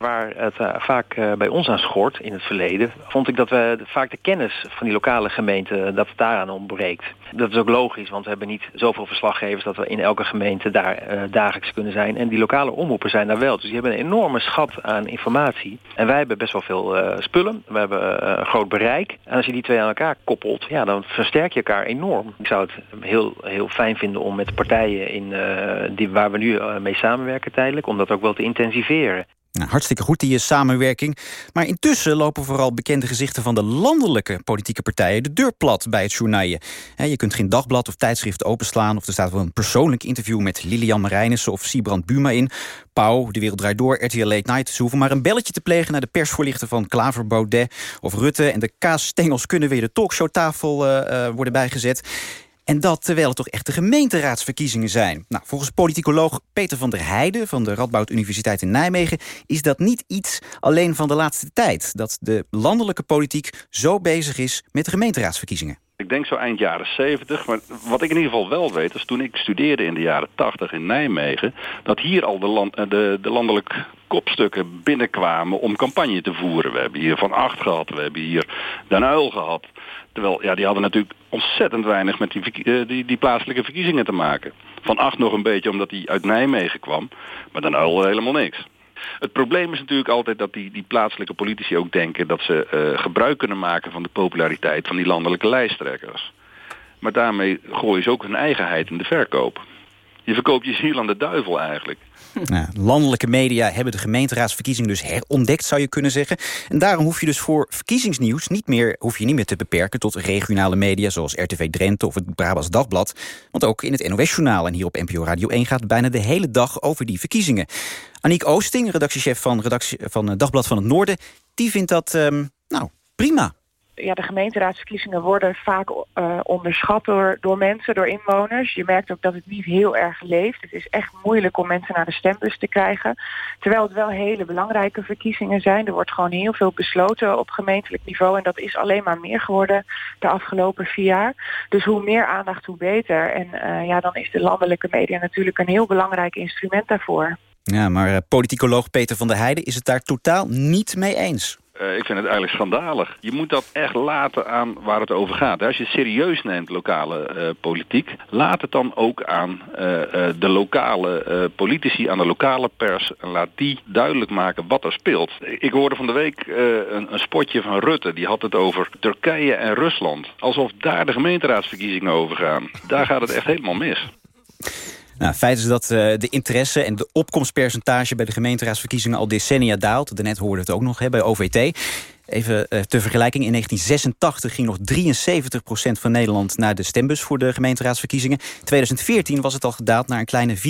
Waar het uh, vaak uh, bij ons aan schort in het verleden... vond ik dat we vaak de kennis van die lokale gemeente... dat het daaraan ontbreekt. Dat is ook logisch, want we hebben niet zoveel verslaggevers... dat we in elke gemeente daar dagelijks kunnen zijn. En die lokale omroepen zijn daar wel. Dus die hebben een enorme schat aan informatie. En wij hebben best wel veel spullen. We hebben een groot bereik. En als je die twee aan elkaar koppelt... ja, dan versterk je elkaar enorm. Ik zou het heel, heel fijn vinden om met de partijen... In, die, waar we nu mee samenwerken tijdelijk... om dat ook wel te intensiveren. Nou, hartstikke goed, die samenwerking. Maar intussen lopen vooral bekende gezichten van de landelijke politieke partijen de deur plat bij het journaille. Je kunt geen dagblad of tijdschrift openslaan of er staat wel een persoonlijk interview met Lilian Marijnissen of Siebrand Buma in. Pauw, De Wereld Draait Door, RTL Late Night. Ze hoeven maar een belletje te plegen naar de persvoorlichter van Klaver Baudet of Rutte. En de kaasstengels kunnen weer de talkshowtafel uh, worden bijgezet. En dat terwijl het toch echt de gemeenteraadsverkiezingen zijn. Nou, volgens politicoloog Peter van der Heijden... van de Radboud Universiteit in Nijmegen... is dat niet iets alleen van de laatste tijd. Dat de landelijke politiek zo bezig is met de gemeenteraadsverkiezingen. Ik denk zo eind jaren 70, maar wat ik in ieder geval wel weet... is toen ik studeerde in de jaren 80 in Nijmegen... dat hier al de, land, de, de landelijke kopstukken binnenkwamen om campagne te voeren. We hebben hier Van Acht gehad, we hebben hier Den Uil gehad. Terwijl, ja, die hadden natuurlijk ontzettend weinig met die, uh, die, die, plaatselijke verkiezingen te maken. Van Acht nog een beetje omdat hij uit Nijmegen kwam, maar Den Uil helemaal niks. Het probleem is natuurlijk altijd dat die, die plaatselijke politici ook denken... dat ze uh, gebruik kunnen maken van de populariteit van die landelijke lijsttrekkers. Maar daarmee gooien ze ook hun eigenheid in de verkoop. Je verkoopt je ziel aan de duivel eigenlijk. Nou, landelijke media hebben de gemeenteraadsverkiezing dus herontdekt, zou je kunnen zeggen. En daarom hoef je dus voor verkiezingsnieuws niet meer, hoef je niet meer te beperken tot regionale media zoals RTV Drenthe of het Brabants Dagblad. Want ook in het NOS-journaal en hier op NPO Radio 1 gaat bijna de hele dag over die verkiezingen. Aniek Oosting, redactiechef van, redactie, van Dagblad van het Noorden, die vindt dat, um, nou, prima ja, de gemeenteraadsverkiezingen worden vaak uh, onderschat door, mensen, door inwoners. Je merkt ook dat het niet heel erg leeft. Het is echt moeilijk om mensen naar de stembus te krijgen. Terwijl het wel hele belangrijke verkiezingen zijn. Er wordt gewoon heel veel besloten op gemeentelijk niveau. En dat is alleen maar meer geworden de afgelopen vier jaar. Dus hoe meer aandacht, hoe beter. En uh, ja, dan is de landelijke media natuurlijk een heel belangrijk instrument daarvoor. Ja, maar uh, politicoloog Peter van der Heijden is het daar totaal niet mee eens. Uh, ik vind het eigenlijk schandalig. Je moet dat echt laten aan waar het over gaat. Als je het serieus neemt, lokale uh, politiek... laat het dan ook aan uh, de lokale politici, aan de lokale pers... en laat die duidelijk maken wat er speelt. Ik hoorde van de week een, een, spotje van Rutte. Die had het over Turkije en Rusland. Alsof daar de gemeenteraadsverkiezingen over gaan. Daar gaat het echt helemaal mis. Nou, feit is dat uh, de interesse en de opkomstpercentage... bij de gemeenteraadsverkiezingen al decennia daalt. Daarnet hoorden we het ook nog hè, bij OVT. Even uh, ter vergelijking, in 1986 ging nog 73% van Nederland... naar de stembus voor de gemeenteraadsverkiezingen. In 2014 was het al gedaald naar een kleine 54%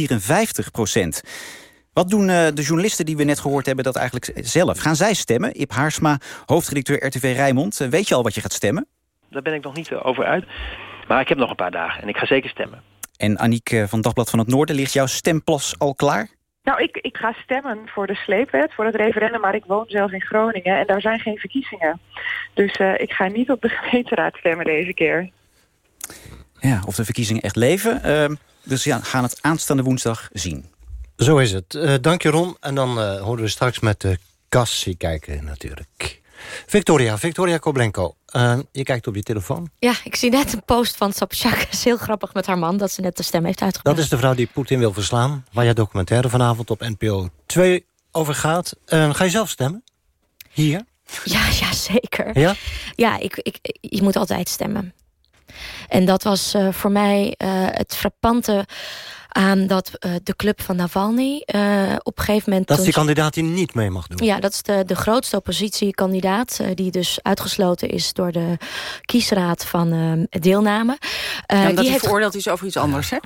Wat doen uh, de journalisten die we net gehoord hebben dat eigenlijk zelf? Gaan zij stemmen? Ip Haarsma, hoofdredacteur RTV Rijnmond. weet je al wat je gaat stemmen? Daar ben ik nog niet over uit. Maar ik heb nog een paar dagen en ik ga zeker stemmen. En Aniek eh, van Dagblad van het Noorden, ligt jouw stemplas al klaar? Nou, ik, ik ga stemmen voor de sleepwet, voor het referendum, maar ik woon zelf in Groningen en daar zijn geen verkiezingen. Dus uh, ik ga niet op de gemeenteraad stemmen deze keer. Ja, of de verkiezingen echt leven. Uh, dus ja, gaan het aanstaande woensdag zien. Zo is het. Uh, dank je Ron. En dan uh, horen we straks met de kassie kijken natuurlijk. Victoria, Victoria Koblenko. Uh, je kijkt op je telefoon. Ja, ik zie net een post van Sapchak. is heel grappig met haar man dat ze net de stem heeft uitgebracht. Dat is de vrouw die Poetin wil verslaan. Waar je documentaire vanavond op NPO 2 over gaat. Uh, ga je zelf stemmen? Hier? Ja, ja zeker. Ja? Ja, ik, ik, je moet altijd stemmen. En dat was uh, voor mij het frappante aan dat uh, de club van Navalny uh, op een gegeven moment... Dat is die kandidaat die niet mee mag doen? Ja, dat is de, de grootste oppositiekandidaat... Uh, die dus uitgesloten is door de kiesraad van deelname. Ja, die, die heeft veroordeeld is over iets anders, hè?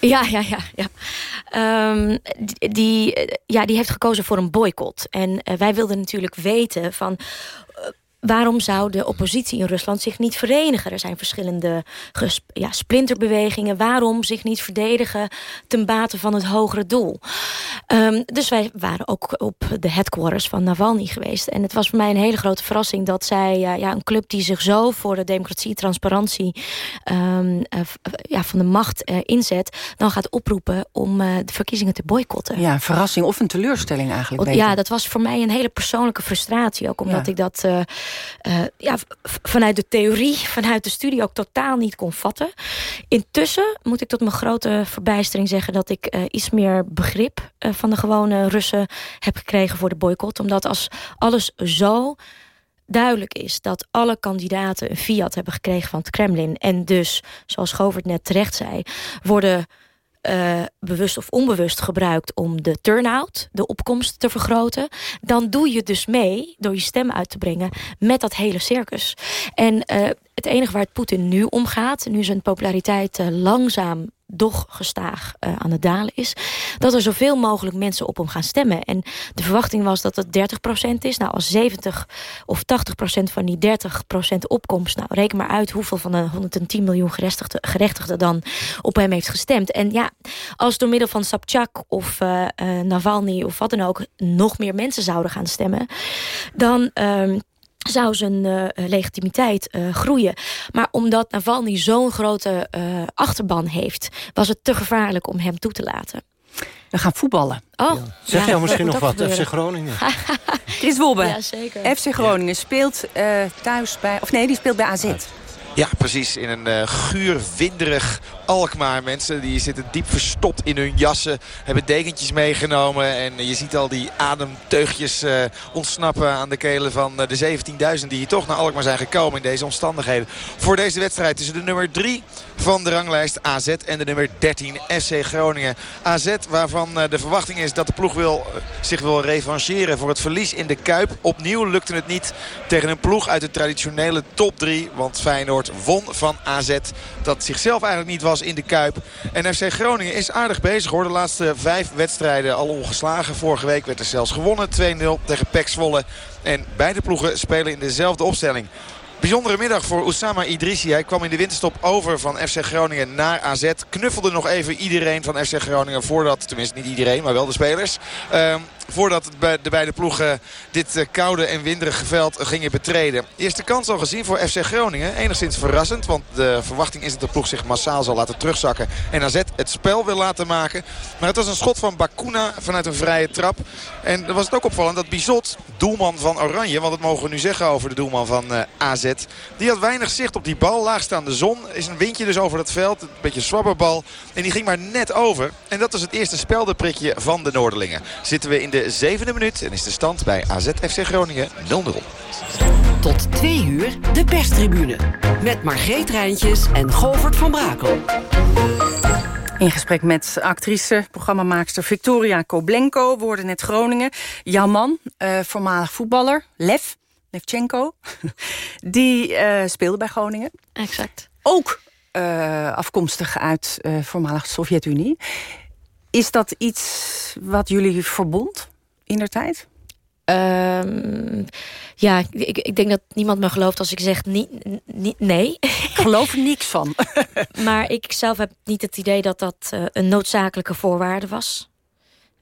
Ja, ja, ja. ja. Um, die, ja, die heeft gekozen voor een boycott. En wij wilden natuurlijk weten van waarom zou de oppositie in Rusland zich niet verenigen? Er zijn verschillende ja, splinterbewegingen. Waarom zich niet verdedigen ten bate van het hogere doel? Um, dus wij waren ook op de headquarters van Navalny geweest. En het was voor mij een hele grote verrassing dat zij, uh, ja, een club die zich zo voor de democratie, transparantie um, uh, ja, van de macht uh, inzet, dan gaat oproepen om de verkiezingen te boycotten. Ja, verrassing of een teleurstelling eigenlijk. Beter. Ja, dat was voor mij een hele persoonlijke frustratie. Ook omdat ja. ik dat uh, ja, vanuit de theorie, vanuit de studie ook totaal niet kon vatten. Intussen moet ik tot mijn grote verbijstering zeggen... dat ik uh, iets meer begrip uh, van de gewone Russen heb gekregen voor de boycott. Omdat als alles zo duidelijk is dat alle kandidaten een fiat hebben gekregen van het Kremlin... en dus, zoals Govert net terecht zei, worden uh, bewust of onbewust gebruikt om de turnout, de opkomst te vergroten, dan doe je dus mee door je stem uit te brengen met dat hele circus. En uh, het enige waar het Poetin nu om gaat, nu zijn populariteit uh, langzaam doch gestaag uh, aan het dalen is... dat er zoveel mogelijk mensen op hem gaan stemmen. En de verwachting was dat het 30% is. Nou, als 70 of 80% van die 30% opkomst... nou, reken maar uit hoeveel van de 110 miljoen gerechtigden, gerechtigden... dan op hem heeft gestemd. En ja, als door middel van Sobchak of uh, uh, Navalny of wat dan ook... nog meer mensen zouden gaan stemmen... dan... Uh, zou zijn uh, legitimiteit uh, groeien. Maar omdat Navalny zo'n grote uh, achterban heeft... was het te gevaarlijk om hem toe te laten. We gaan voetballen. Oh, ja. Zeg ja, jou misschien nog wat, gebeuren. FC Groningen. Chris Wobbe, ja, zeker. FC Groningen speelt thuis bij... Of nee, die speelt bij AZ. Ja, precies. In een uh, guur, winderig Alkmaar. Mensen die zitten diep verstopt in hun jassen. Hebben dekentjes meegenomen. En je ziet al die ademteugjes uh, ontsnappen aan de kelen van uh, de 17.000 die hier toch naar Alkmaar zijn gekomen in deze omstandigheden. Voor deze wedstrijd tussen de nummer 3 van de ranglijst AZ en de nummer 13 FC Groningen. AZ waarvan de verwachting is dat de ploeg wil, zich wil revancheren voor het verlies in de Kuip. Opnieuw lukte het niet tegen een ploeg uit de traditionele top 3. Want Feyenoord won van AZ. Dat zichzelf eigenlijk niet was in de Kuip. En FC Groningen is aardig bezig hoor. De laatste vijf wedstrijden al ongeslagen. Vorige week werd er zelfs gewonnen. 2-0 tegen PEC Zwolle. En beide ploegen spelen in dezelfde opstelling. Bijzondere middag voor Oussama Idrissi. Hij kwam in de winterstop over van FC Groningen naar AZ. Knuffelde nog even iedereen van FC Groningen voordat, tenminste niet iedereen, maar wel de spelers. Um, voordat de beide ploegen dit eh, koude en winderige veld gingen betreden. Eerste kans al gezien voor FC Groningen. Enigszins verrassend, want de verwachting is dat de ploeg zich massaal zal laten terugzakken. En AZ het spel wil laten maken. Maar het was een schot van Bakuna vanuit een vrije trap. En dan was het ook opvallend dat Bizot, doelman van Oranje... want dat mogen we nu zeggen over de doelman van uh, AZ... die had weinig zicht op die bal. Laagstaande zon. Is een windje dus over het veld. Een beetje swabberbal. En die ging maar net over. En dat was het eerste speldenprikje van de Noorderlingen. Zitten we in de de zevende minuut en is de stand bij AZ FC Groningen 0-0. Tot twee uur de perstribune. Met Margreet Rijntjes en Govert van Brakel. In gesprek met actrice, programmamaakster Victoria Koblenko... worden net Groningen. Jouw man, uh, voormalig voetballer, Lev, Levchenko... die uh, speelde bij Groningen. Exact. Ook uh, afkomstig uit uh, voormalig Sovjet-Unie. Is dat iets wat jullie verbond in der tijd? Um, ja, ik, ik denk dat niemand me gelooft als ik zeg niet, niet, nee. Ik geloof er niks van. maar ik zelf heb niet het idee dat dat uh, een noodzakelijke voorwaarde was.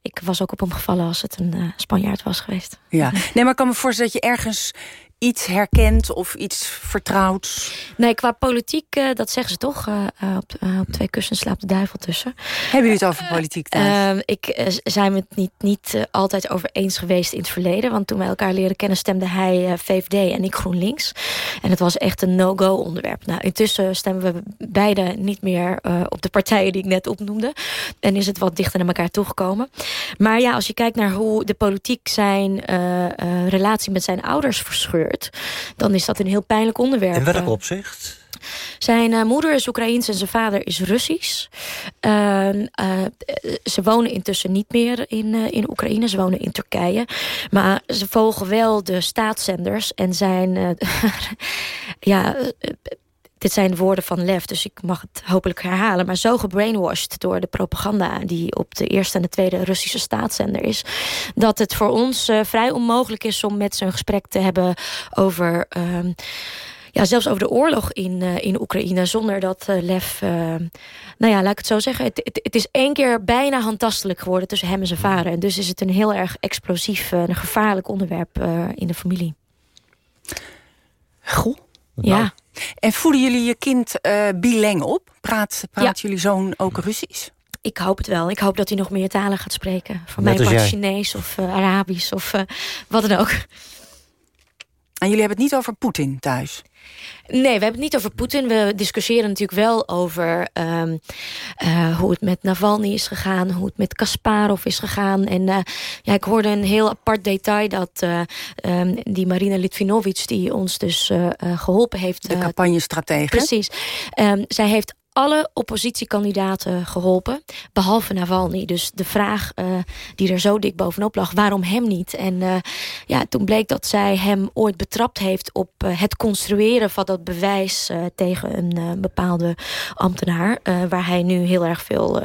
Ik was ook op hem gevallen als het een uh, Spanjaard was geweest. Ja, nee, maar ik kan me voorstellen dat je ergens iets herkent of iets vertrouwd? Nee, qua politiek, uh, dat zeggen ze toch. Uh, op, uh, op, twee kussens slaapt de duivel tussen. Hebben jullie het over politiek thuis? ik zijn het niet, niet altijd over eens geweest in het verleden. Want toen wij elkaar leren kennen stemde hij VVD en ik GroenLinks. En het was echt een no-go onderwerp. Nou, intussen stemmen we beide niet meer op de partijen die ik net opnoemde. En is het wat dichter naar elkaar toegekomen. Maar ja, als je kijkt naar hoe de politiek zijn relatie met zijn ouders verscheurt dan is dat een heel pijnlijk onderwerp. In welk opzicht? Zijn uh, moeder is Oekraïens en zijn vader is Russisch. Uh, ze wonen intussen niet meer in, in Oekraïne. Ze wonen in Turkije. Maar ze volgen wel de staatszenders. En zijn... ja dit zijn de woorden van Lef, dus ik mag het hopelijk herhalen. Maar zo gebrainwashed door de propaganda die op de eerste en de tweede Russische staatszender is. Dat het voor ons uh, vrij onmogelijk is om met een gesprek te hebben over. Uh, ja, zelfs over de oorlog in, uh, in Oekraïne, zonder dat uh, Lef... Nou ja, laat ik het zo zeggen. Het, het, het, is één keer bijna handtastelijk geworden tussen hem en zijn vader. En dus is het een heel erg explosief en gevaarlijk onderwerp in de familie. Goh. Ja. En voeden jullie je kind uh, bileng op? Praat, praat jullie zoon ook Russisch? Ik hoop het wel. Ik hoop dat hij nog meer talen gaat spreken. Voor mij part Chinees of uh, Arabisch of uh, wat dan ook. En jullie hebben het niet over Poetin thuis? Nee, we hebben het niet over Poetin. We discussiëren natuurlijk wel over um, uh, hoe het met Navalny is gegaan. Hoe het met Kasparov is gegaan. En uh, ja, ik hoorde een heel apart detail dat uh, um, die Marina Litvinovic... die ons dus geholpen heeft... De campagnestratege. Precies. Um, zij heeft alle oppositiekandidaten geholpen, behalve Navalny. Dus de vraag uh, die er zo dik bovenop lag, waarom hem niet? En uh, ja, toen bleek dat zij hem ooit betrapt heeft op uh, het construeren van dat bewijs tegen een bepaalde ambtenaar, waar hij nu heel erg veel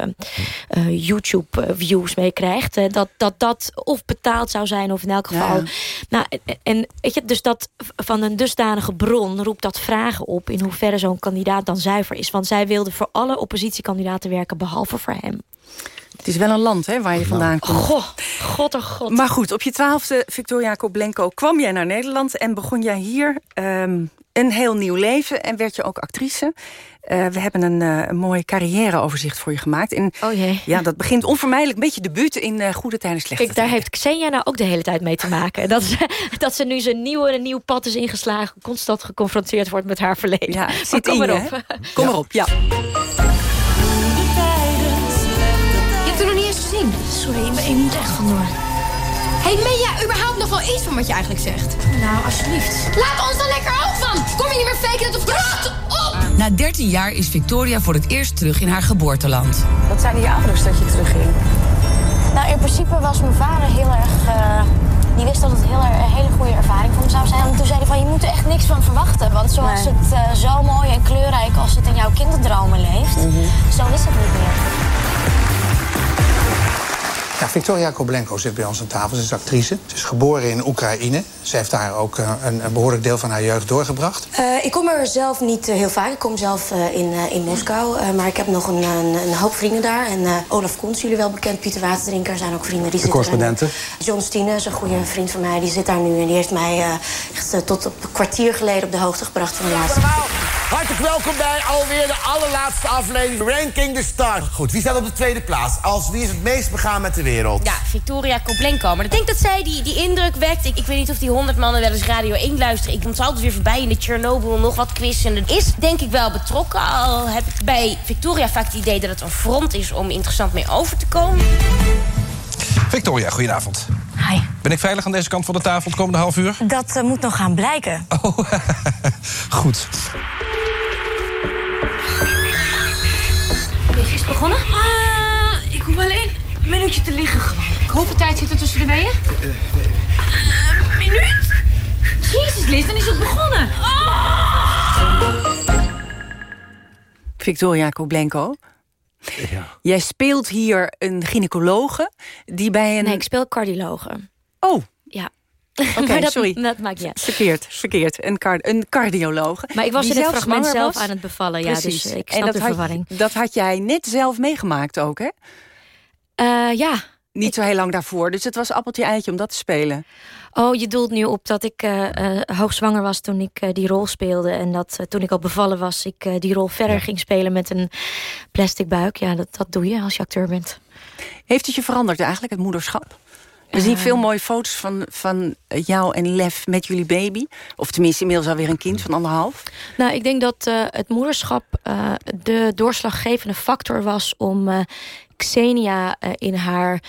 YouTube-views mee krijgt. dat, dat dat of betaald zou zijn, of in elk geval. Ja. Nou, en weet je, dus dat van een dusdanige bron roept dat vragen op in hoeverre zo'n kandidaat dan zuiver is. Want zij wil wilde voor alle oppositiekandidaten werken, behalve voor hem. Het is wel een land hè, waar je vandaan komt. Goh, god oh god. Maar goed, op je twaalfde, Victoria Koblenko, kwam jij naar Nederland... en begon jij hier um, een heel nieuw leven en werd je ook actrice. Uh, we hebben een, uh, een mooi carrièreoverzicht voor je gemaakt. En, oh jee. Ja, dat begint onvermijdelijk een beetje debuut in uh, goede tijden, slechte Kijk, daar heeft Xenia nou ook de hele tijd mee te maken. dat, ze, dat ze nu zijn nieuwe een nieuw pad is ingeslagen... constant geconfronteerd wordt met haar verleden. Ja, zit kom in, erop. Kom ja. erop, ja. Je hebt er nog niet eens gezien. Sorry, ik moet echt vandoor. Hey, meen jij überhaupt nog wel iets van wat je eigenlijk zegt? Nou, alsjeblieft. Laat ons dan lekker ook van! Kom je niet meer faken het of op! Na 13 jaar is Victoria voor het eerst terug in haar geboorteland. Wat zijn die ouders dat je terugging? Nou, in principe was mijn vader heel erg... Uh, die wist dat het heel een hele goede ervaring voor me zou zijn. En toen zei hij van, je moet er echt niks van verwachten. Want zoals nee. het uh, zo mooi en kleurrijk als het in jouw kinderdromen leeft... Mm -hmm. zo is het niet meer. Victoria Koblenko zit bij ons aan tafel. Ze is actrice. Ze is geboren in Oekraïne. Ze heeft daar ook uh, een, een, behoorlijk deel van haar jeugd doorgebracht. Uh, ik kom er zelf niet uh, heel vaak. Ik kom zelf in, in Moskou. maar ik heb nog een, een, een hoop vrienden daar. En Olaf Koens, jullie wel bekend. Pieter Waterdrinker zijn ook vrienden. Die de correspondenten. John Stines, een goede vriend van mij. Die zit daar nu. En die heeft mij echt tot op een kwartier geleden op de hoogte gebracht van de laatste. Hartelijk welkom bij alweer de allerlaatste aflevering Ranking the Stars. Goed, wie staat op de tweede plaats? Als wie is het meest begaan met de wereld? Ja, Victoria Koblenko. Maar ik denk dat zij die, die indruk wekt. Ik, ik weet niet of die honderd mannen wel eens Radio 1 luisteren. Ik kom ze altijd weer voorbij in de Chernobyl, nog wat quiz. En is denk ik wel betrokken. Al heb ik bij Victoria vaak het idee dat het een front is om interessant mee over te komen. Victoria, goedenavond. Hi. Ben ik veilig aan deze kant van de tafel het komende half uur? Dat uh, moet nog gaan blijken. Oh, goed. Begonnen? Uh, ik hoef alleen een minuutje te liggen gewoon. Hoeveel tijd zit er tussen de tweeën? Uh, minuut? Jezus, Liz, dan is het begonnen. Oh! Victoria Koblenko. Ja. Jij speelt hier een gynaecologe die bij een... Nee, ik speel cardiologe. Oh. Oké, okay, sorry. Dat maakt niet uit. Verkeerd, verkeerd. Een, car een cardiologe. Maar ik was in het fragment zelf was. aan het bevallen. Precies. Ja, dus ik en snap dat de had, verwarring. Dat had jij net zelf meegemaakt ook, hè? Uh, ja. Niet ik... zo heel lang daarvoor. Dus het was appeltje-eitje om dat te spelen. Oh, je doelt nu op dat ik uh, uh, hoogzwanger was toen ik uh, die rol speelde. En dat toen ik al bevallen was, ik die rol verder ja. ging spelen met een plastic buik. Ja, dat, dat doe je als je acteur bent. Heeft het je veranderd eigenlijk, het moederschap? We zien veel mooie foto's van, van jou en Lef met jullie baby. Of tenminste inmiddels alweer een kind van anderhalf. Nou, ik denk dat uh, het moederschap uh, de doorslaggevende factor was... om uh, Xenia in haar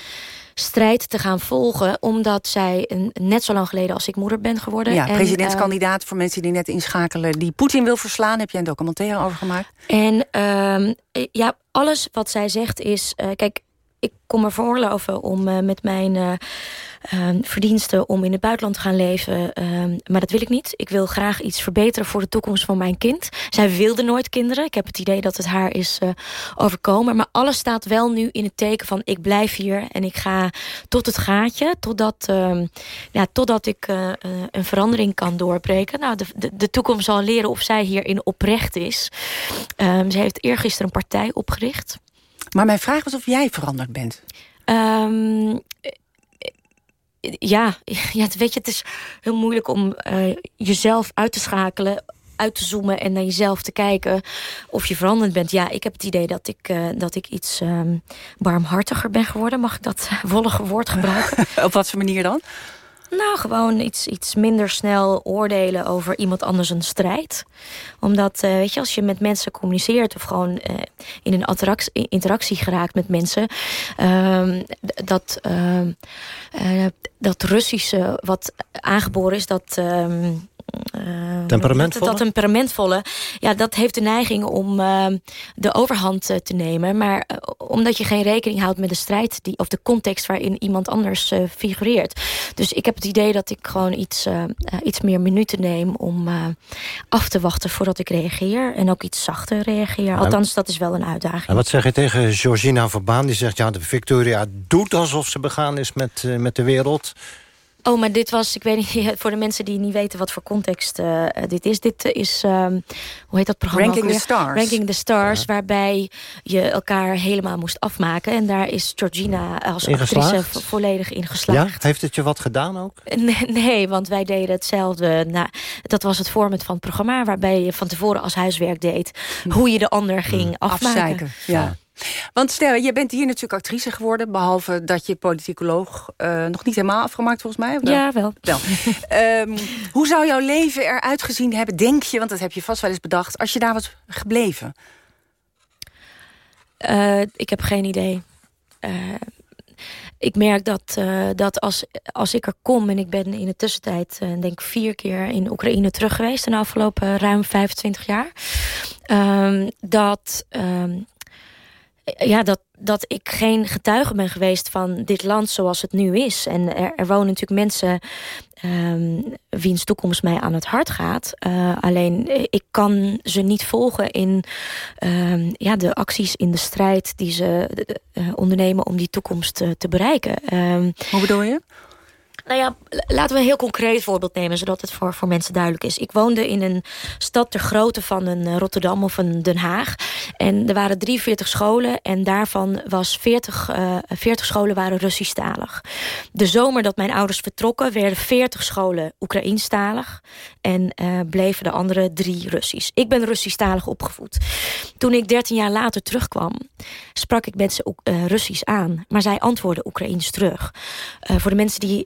strijd te gaan volgen... omdat zij een, net zo lang geleden als ik moeder ben geworden. Ja, En, presidentskandidaat voor mensen die net inschakelen... die Poetin wil verslaan, heb jij een documentaire over gemaakt? En ehm, ja, alles wat zij zegt is... Kijk, ik kom me veroorloven om uh, met mijn uh, verdiensten... om in het buitenland te gaan leven. ehm, maar dat wil ik niet. Ik wil graag iets verbeteren voor de toekomst van mijn kind. Zij wilde nooit kinderen. Ik heb het idee dat het haar is overkomen. Maar alles staat wel nu in het teken van... ik blijf hier en ik ga tot het gaatje. Totdat, ehm, ja, totdat ik een verandering kan doorbreken. Nou, de, de, de, toekomst zal leren of zij hierin oprecht is. Um, ze heeft eergisteren een partij opgericht... Maar mijn vraag was of jij veranderd bent. Um, ja, ja, weet je, het is heel moeilijk om uh, jezelf uit te schakelen uit te zoomen en naar jezelf te kijken of je veranderd bent. Ja, ik heb het idee dat ik, uh, dat ik iets um, barmhartiger ben geworden. Mag ik dat wollige woord gebruiken? Op wat voor manier dan? Nou, gewoon iets, iets minder snel oordelen over iemand anders een strijd. Omdat, uh, weet je, als je met mensen communiceert... of gewoon uh, in een interactie, geraakt met mensen... Uh, dat, uh, dat Russische wat aangeboren is... dat ehm, Uh, temperamentvolle? Dat, dat temperamentvolle, ja, dat heeft de neiging om uh, de overhand uh, te nemen. Maar omdat je geen rekening houdt met de strijd... Die, of de context waarin iemand anders figureert. Dus ik heb het idee dat ik gewoon iets, iets meer minuten neem... om af te wachten voordat ik reageer. En ook iets zachter reageer. Althans, dat is wel een uitdaging. En wat zeg je tegen Georgina Verbaan? Die zegt, ja, de Victoria doet alsof ze begaan is met, met de wereld... Oh, maar dit was, ik weet niet, voor de mensen die niet weten wat voor context uh, dit is. Dit is, um, hoe heet dat programma? Ranking the Stars. Ranking the Stars, ja. waarbij je elkaar helemaal moest afmaken. En daar is Georgina als actrice volledig in geslaagd. Ja? Heeft het je wat gedaan ook? Nee, nee want wij deden hetzelfde. Nou, dat was het format van het programma, waarbij je van tevoren als huiswerk deed... hoe je de ander ging mm. afmaken. Afzeiken, ja. Want stel, je bent hier natuurlijk actrice geworden... behalve dat je politicoloog uh, nog niet helemaal afgemaakt volgens mij? Of wel? Ja, wel. wel. um, hoe zou jouw leven eruit gezien hebben, denk je... want dat heb je vast wel eens bedacht, als je daar was gebleven? Uh, ik heb geen idee. Uh, ik merk dat, uh, dat als, als ik er kom... en ik ben in de tussentijd uh, denk ik vier keer in Oekraïne terug geweest... in de afgelopen ruim 25 jaar... Um, dat... Um, ja, dat, dat ik geen getuige ben geweest van dit land zoals het nu is. En er, er wonen natuurlijk mensen um, wiens toekomst mij aan het hart gaat. Uh, alleen ik kan ze niet volgen in um, ja, de acties in de strijd... die ze uh, ondernemen om die toekomst te bereiken. Um, Hoe bedoel je? Nou ja, laten we een heel concreet voorbeeld nemen... zodat het voor, voor mensen duidelijk is. Ik woonde in een stad ter grootte van een Rotterdam of een Den Haag. En er waren 43 scholen en daarvan was 40, uh, 40 scholen waren Russisch-talig. De zomer dat mijn ouders vertrokken... werden 40 scholen Oekraïnstalig... en uh, bleven de andere drie Russisch. Ik ben Russisch-talig opgevoed. Toen ik 13 jaar later terugkwam... sprak ik mensen Russisch aan, maar zij antwoordden Oekraïens terug. Voor de mensen die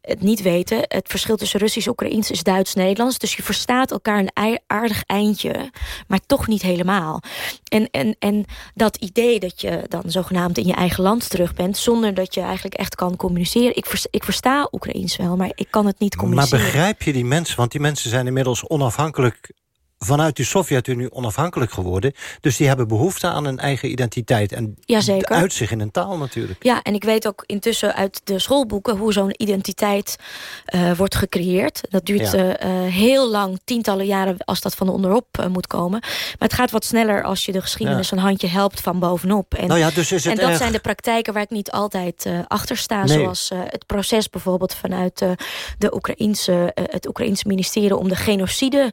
het niet weten... het verschil tussen Russisch en Oekraïens is Duits-Nederlands. Dus je verstaat elkaar een aardig eindje, maar toch niet helemaal. En, en, en dat idee dat je dan zogenaamd in je eigen land terug bent... zonder dat je eigenlijk echt kan communiceren. Ik, vers, ik versta Oekraïens wel, maar ik kan het niet communiceren. Maar begrijp je die mensen? Want die mensen zijn inmiddels onafhankelijk vanuit de Sovjet-Unie onafhankelijk geworden. Dus die hebben behoefte aan een eigen identiteit. En Jazeker. uit zich in een taal natuurlijk. Ja, en ik weet ook intussen uit de schoolboeken... hoe zo'n identiteit uh, wordt gecreëerd. Dat duurt ja. uh, heel lang, tientallen jaren... als dat van onderop uh, moet komen. Maar het gaat wat sneller als je de geschiedenis ja. een handje helpt van bovenop. En, nou ja, dus is het en dat erg... zijn de praktijken waar ik niet altijd achter sta. Nee. Zoals het proces bijvoorbeeld vanuit de Oekraïense, het Oekraïense ministerie... om de genocide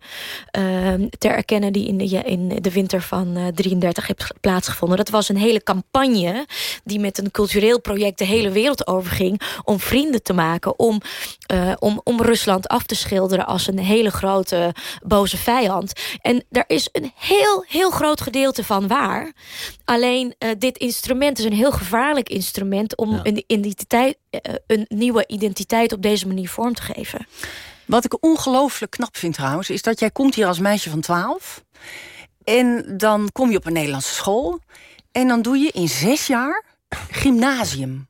te erkennen die in de, in de winter van uh, 33 heeft plaatsgevonden. Dat was een hele campagne die met een cultureel project de hele wereld overging om vrienden te maken, om, uh, om, om Rusland af te schilderen als een hele grote boze vijand. En daar is een heel, heel groot gedeelte van waar. Alleen uh, dit instrument is een heel gevaarlijk instrument om ja. een, identiteit, uh, een nieuwe identiteit op deze manier vorm te geven. Wat ik ongelooflijk knap vind trouwens... is dat jij komt hier als meisje van 12... en dan kom je op een Nederlandse school... en dan doe je in zes jaar gymnasium.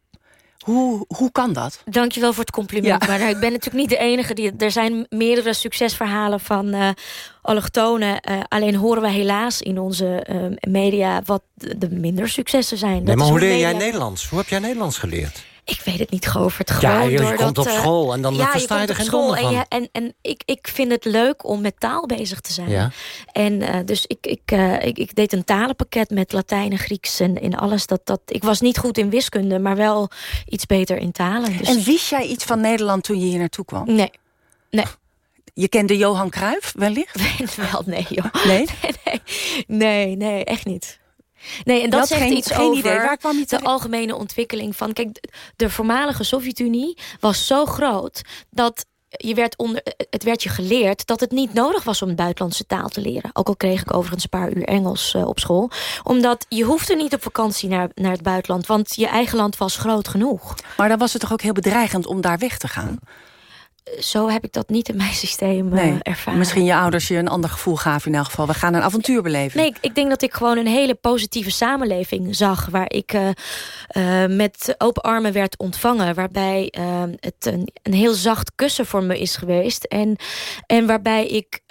Hoe, hoe kan dat? Dankjewel voor het compliment. Ja. Maar nou, ik ben natuurlijk niet de enige. Die, er zijn meerdere succesverhalen van eh allochtonen. Eh, alleen horen we helaas in onze eh, media wat de, de minder successen zijn. Nee, Dat maar hoe leer jij Nederlands? Hoe heb jij Nederlands geleerd? Ik weet het niet, Govert. Ja, Gewoon je- je doordat, komt op eh, school en dan ja, versta je er op geen school en, je- en, en ik, ik vind het leuk om met taal bezig te zijn. Ja. En eh, dus ik, ik, eh, ik, ik deed een talenpakket met Latijn en Grieks en in alles. Dat, dat, ik was niet goed in wiskunde, maar wel iets beter in talen. Dus... En wist jij iets van Nederland toen je hier naartoe kwam? Nee. Nee. Je kende Johan Cruijff wellicht? wel, nee joh. Nee? nee, nee, nee, echt niet. Nee, en dat zegt geen- iets geen over idee. Waar kwam je de algemene ontwikkeling van... Kijk, de- voormalige Sovjet-Unie was zo groot... dat je werd onder, het werd je geleerd dat het niet nodig was om een buitenlandse taal te leren. Ook al kreeg ik overigens een paar uur Engels eh, op school. Omdat je hoefde niet op vakantie naar, naar het buitenland... want je eigen land was groot genoeg. Maar dan was het toch ook heel bedreigend om daar weg te gaan? Zo heb ik dat niet in mijn systeem eh, Nee, ervaren. misschien je ouders je een ander gevoel gaven in elk geval. We gaan een avontuur beleven. Nee, ik, ik denk dat ik gewoon een hele positieve samenleving zag. Waar ik eh, eh, met open armen werd ontvangen. Waarbij eh, het een, een heel zacht kussen voor me is geweest. En, en waarbij ik.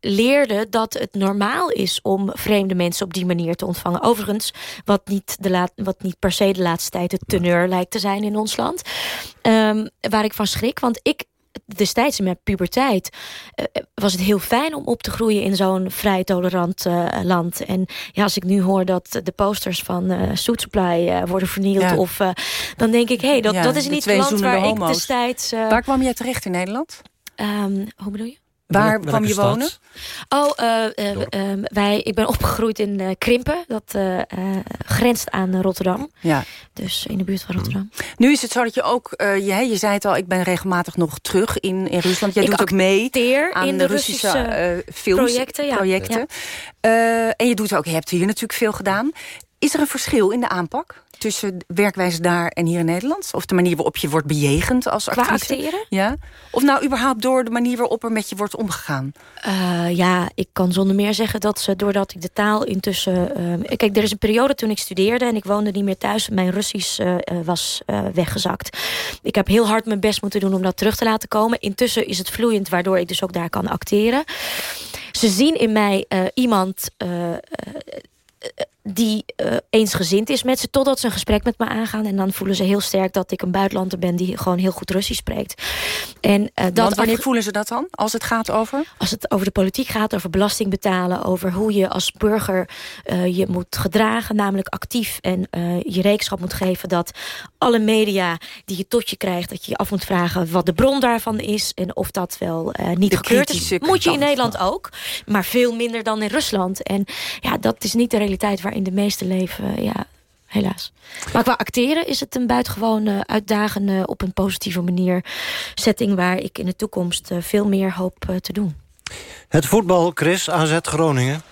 leerde dat het normaal is om vreemde mensen op die manier te ontvangen. Overigens, wat niet, de laat, wat niet per se de laatste tijd het teneur lijkt te zijn in ons land. Ehm, waar ik van schrik, want ik destijds in mijn puberteit eh, was het heel fijn om op te groeien in zo'n vrij tolerant eh, land. En ja, als ik nu hoor dat de posters van eh Suit Supply eh, worden vernield, Ja. of, eh, dan denk ik, hé, hey, dat, Ja, dat is niet het land waar ik destijds... eh, Waar kwam jij terecht in Nederland? ehm, hoe bedoel je? Waar Welke kwam je stad? wonen? Oh, eh, eh, ehm, wij, ik ben opgegroeid in eh, Krimpen. Dat grenst aan Rotterdam. Ja. Dus in de buurt van Rotterdam. Nu is het zo dat je ook, eh, je, je zei het al, ik ben regelmatig nog terug in, in Rusland. Jij Ik doet ook mee aan in de de Russische, Russische eh, films, projecten, ja. projecten. Eh, en je doet ook, je hebt hier natuurlijk veel gedaan. Is er een verschil in de aanpak tussen werkwijze daar en hier in Nederland? Of de manier waarop je wordt bejegend als Qua actrice? acteren? Ja? Of nou überhaupt door de manier waarop er met je wordt omgegaan? Eh, ja, ik kan zonder meer zeggen dat ze, doordat ik de taal intussen... ehm, kijk, er is een periode toen ik studeerde en ik woonde niet meer thuis. Mijn Russisch eh, eh, was weggezakt. Ik heb heel hard mijn best moeten doen om dat terug te laten komen. Intussen is het vloeiend, waardoor ik dus ook daar kan acteren. Ze zien in mij iemand... die eh, eensgezind is met ze... totdat ze een gesprek met me aangaan. En dan voelen ze heel sterk dat ik een buitenlander ben... die gewoon heel goed Russisch spreekt. En, dat Want wanneer voelen ze dat dan? Als het gaat over? als het over de politiek gaat, over belasting betalen... over hoe je als burger eh, je moet gedragen, namelijk actief... en je rekenschap moet geven dat alle media die je tot je krijgt... dat je je af moet vragen wat de bron daarvan is... en of dat wel niet De gekeurd is. Moet je in. Nederland ook, maar veel minder dan in Rusland. En ja, dat is niet de realiteit waarin de meeste leven... ja, helaas. Maar qua acteren is het een buitengewoon eh, uitdagende... op een positieve manier setting... waar ik in de toekomst eh, veel meer hoop eh, te doen. Het voetbal, Chris, AZ Groningen.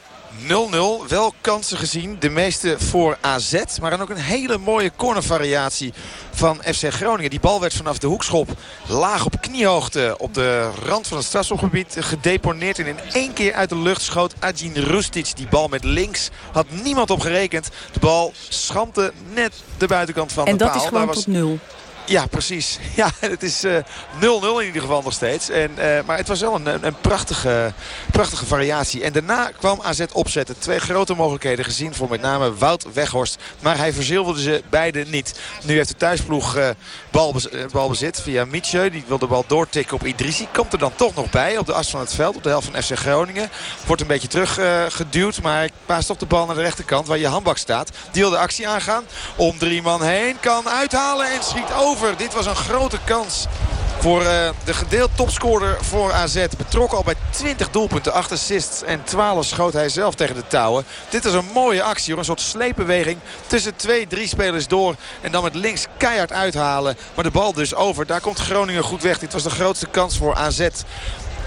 0-0, wel kansen gezien. De meeste voor AZ. Maar dan ook een hele mooie cornervariatie van FC Groningen. Die bal werd vanaf de hoekschop laag op kniehoogte op de rand van het strafschopgebied gedeponeerd. En in één keer uit de lucht schoot Adjin Rustic die bal met links. Had niemand op gerekend. De bal schampte net de buitenkant van En de dat paal. is gewoon Daar was tot nul. Ja, precies. Ja, het is eh, 0-0 in ieder geval nog steeds. En, eh, maar het was wel een, een- prachtige, prachtige variatie. En daarna kwam AZ opzetten. Twee grote mogelijkheden gezien voor met name Wout Weghorst. Maar hij verzilverde ze beide niet. Nu heeft de thuisploeg eh, balbez- eh, balbezit via Mietje. Die wil de bal doortikken op Idrissi. Komt er dan toch nog bij op de as van het veld. Op de helft van FC Groningen. Wordt een beetje teruggeduwd. geduwd, maar hij paast toch de bal naar de rechterkant. Waar je handbak staat. Die wil de actie aangaan. Om drie man heen. Kan uithalen en schiet over. Dit was een grote kans voor eh, de gedeeld topscorer voor AZ. Betrokken al bij 20 doelpunten, 8 assists en 12 schoot hij zelf tegen de touwen. Dit is een mooie actie. Een soort sleepbeweging tussen twee, drie spelers door. En dan met links keihard uithalen. Maar de bal dus over. Daar komt Groningen goed weg. Dit was de grootste kans voor AZ.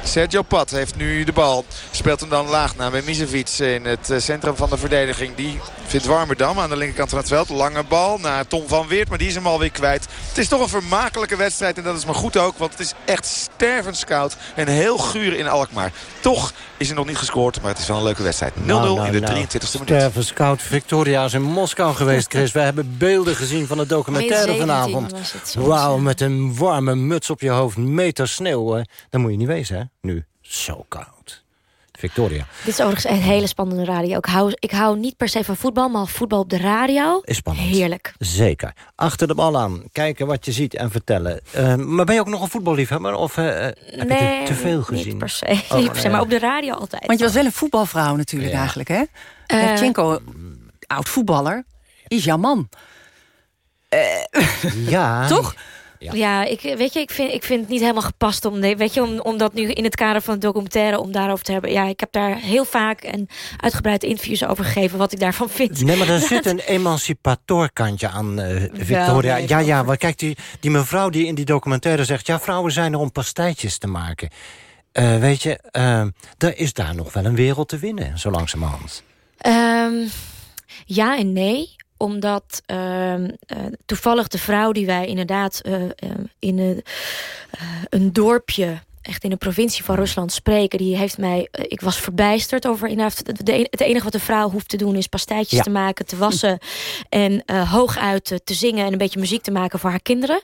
Sergio Pat heeft nu de bal. Speelt hem dan laag naar Mimicevic in het centrum van de verdediging. Die Vindt Warmerdam aan de linkerkant van het veld. Lange bal naar Tom van Weert, maar die is hem alweer kwijt. Het is toch een vermakelijke wedstrijd en dat is maar goed ook. Want het is echt stervenskoud en heel guur in Alkmaar. Toch is er nog niet gescoord, maar het is wel een leuke wedstrijd. 0-0 Nou, in de nou, 23e minuut. Stervenscout Victoria is in Moskou geweest, Chris. We hebben beelden gezien van de documentaire Min 17 vanavond. het Wauw, met een warme muts op je hoofd, meter sneeuw. hè. Dat moet je niet wezen, hè? Nu, zo koud. Victoria. Dit is overigens een hele spannende radio. Ik hou, ik hou niet per se van voetbal, maar voetbal op de radio. Is spannend. Heerlijk. Zeker. Achter de bal aan, kijken wat je ziet en vertellen. Eh, maar ben je ook nog een voetballiefhebber? Of eh, heb je Nee, te veel niet gezien? per se. Oh, Niet per se, nee. maar op de radio altijd. Want je was wel een voetbalvrouw natuurlijk eigenlijk, hè? Eh, Shevchenko, oud voetballer, is jouw man. Ja. Toch? Ja, ik, weet je, ik vind, ik vind het niet helemaal gepast om, weet je, om, om dat nu in het kader van het documentaire om daarover te hebben. Ja, ik heb daar heel vaak en uitgebreid interviews over gegeven wat ik daarvan vind. Nee, maar er zit een emancipatorkantje aan, eh, Victoria. nee, ja, ja, maar kijk, die, die mevrouw die in die documentaire zegt... ja, vrouwen zijn er om pastijtjes te maken. Eh, weet je, eh, er is daar nog wel een wereld te winnen, zo langzamerhand. Ehm, ja en nee omdat ehm, eh, toevallig de vrouw die wij inderdaad eh, eh, in een, eh, een dorpje echt in de provincie van Rusland spreken. Die heeft mij, ik was verbijsterd over inderdaad. de- de- Het enige wat de vrouw hoeft te doen is pastijtjes Ja. te maken, te wassen en eh, hooguit te zingen en een beetje muziek te maken voor haar kinderen.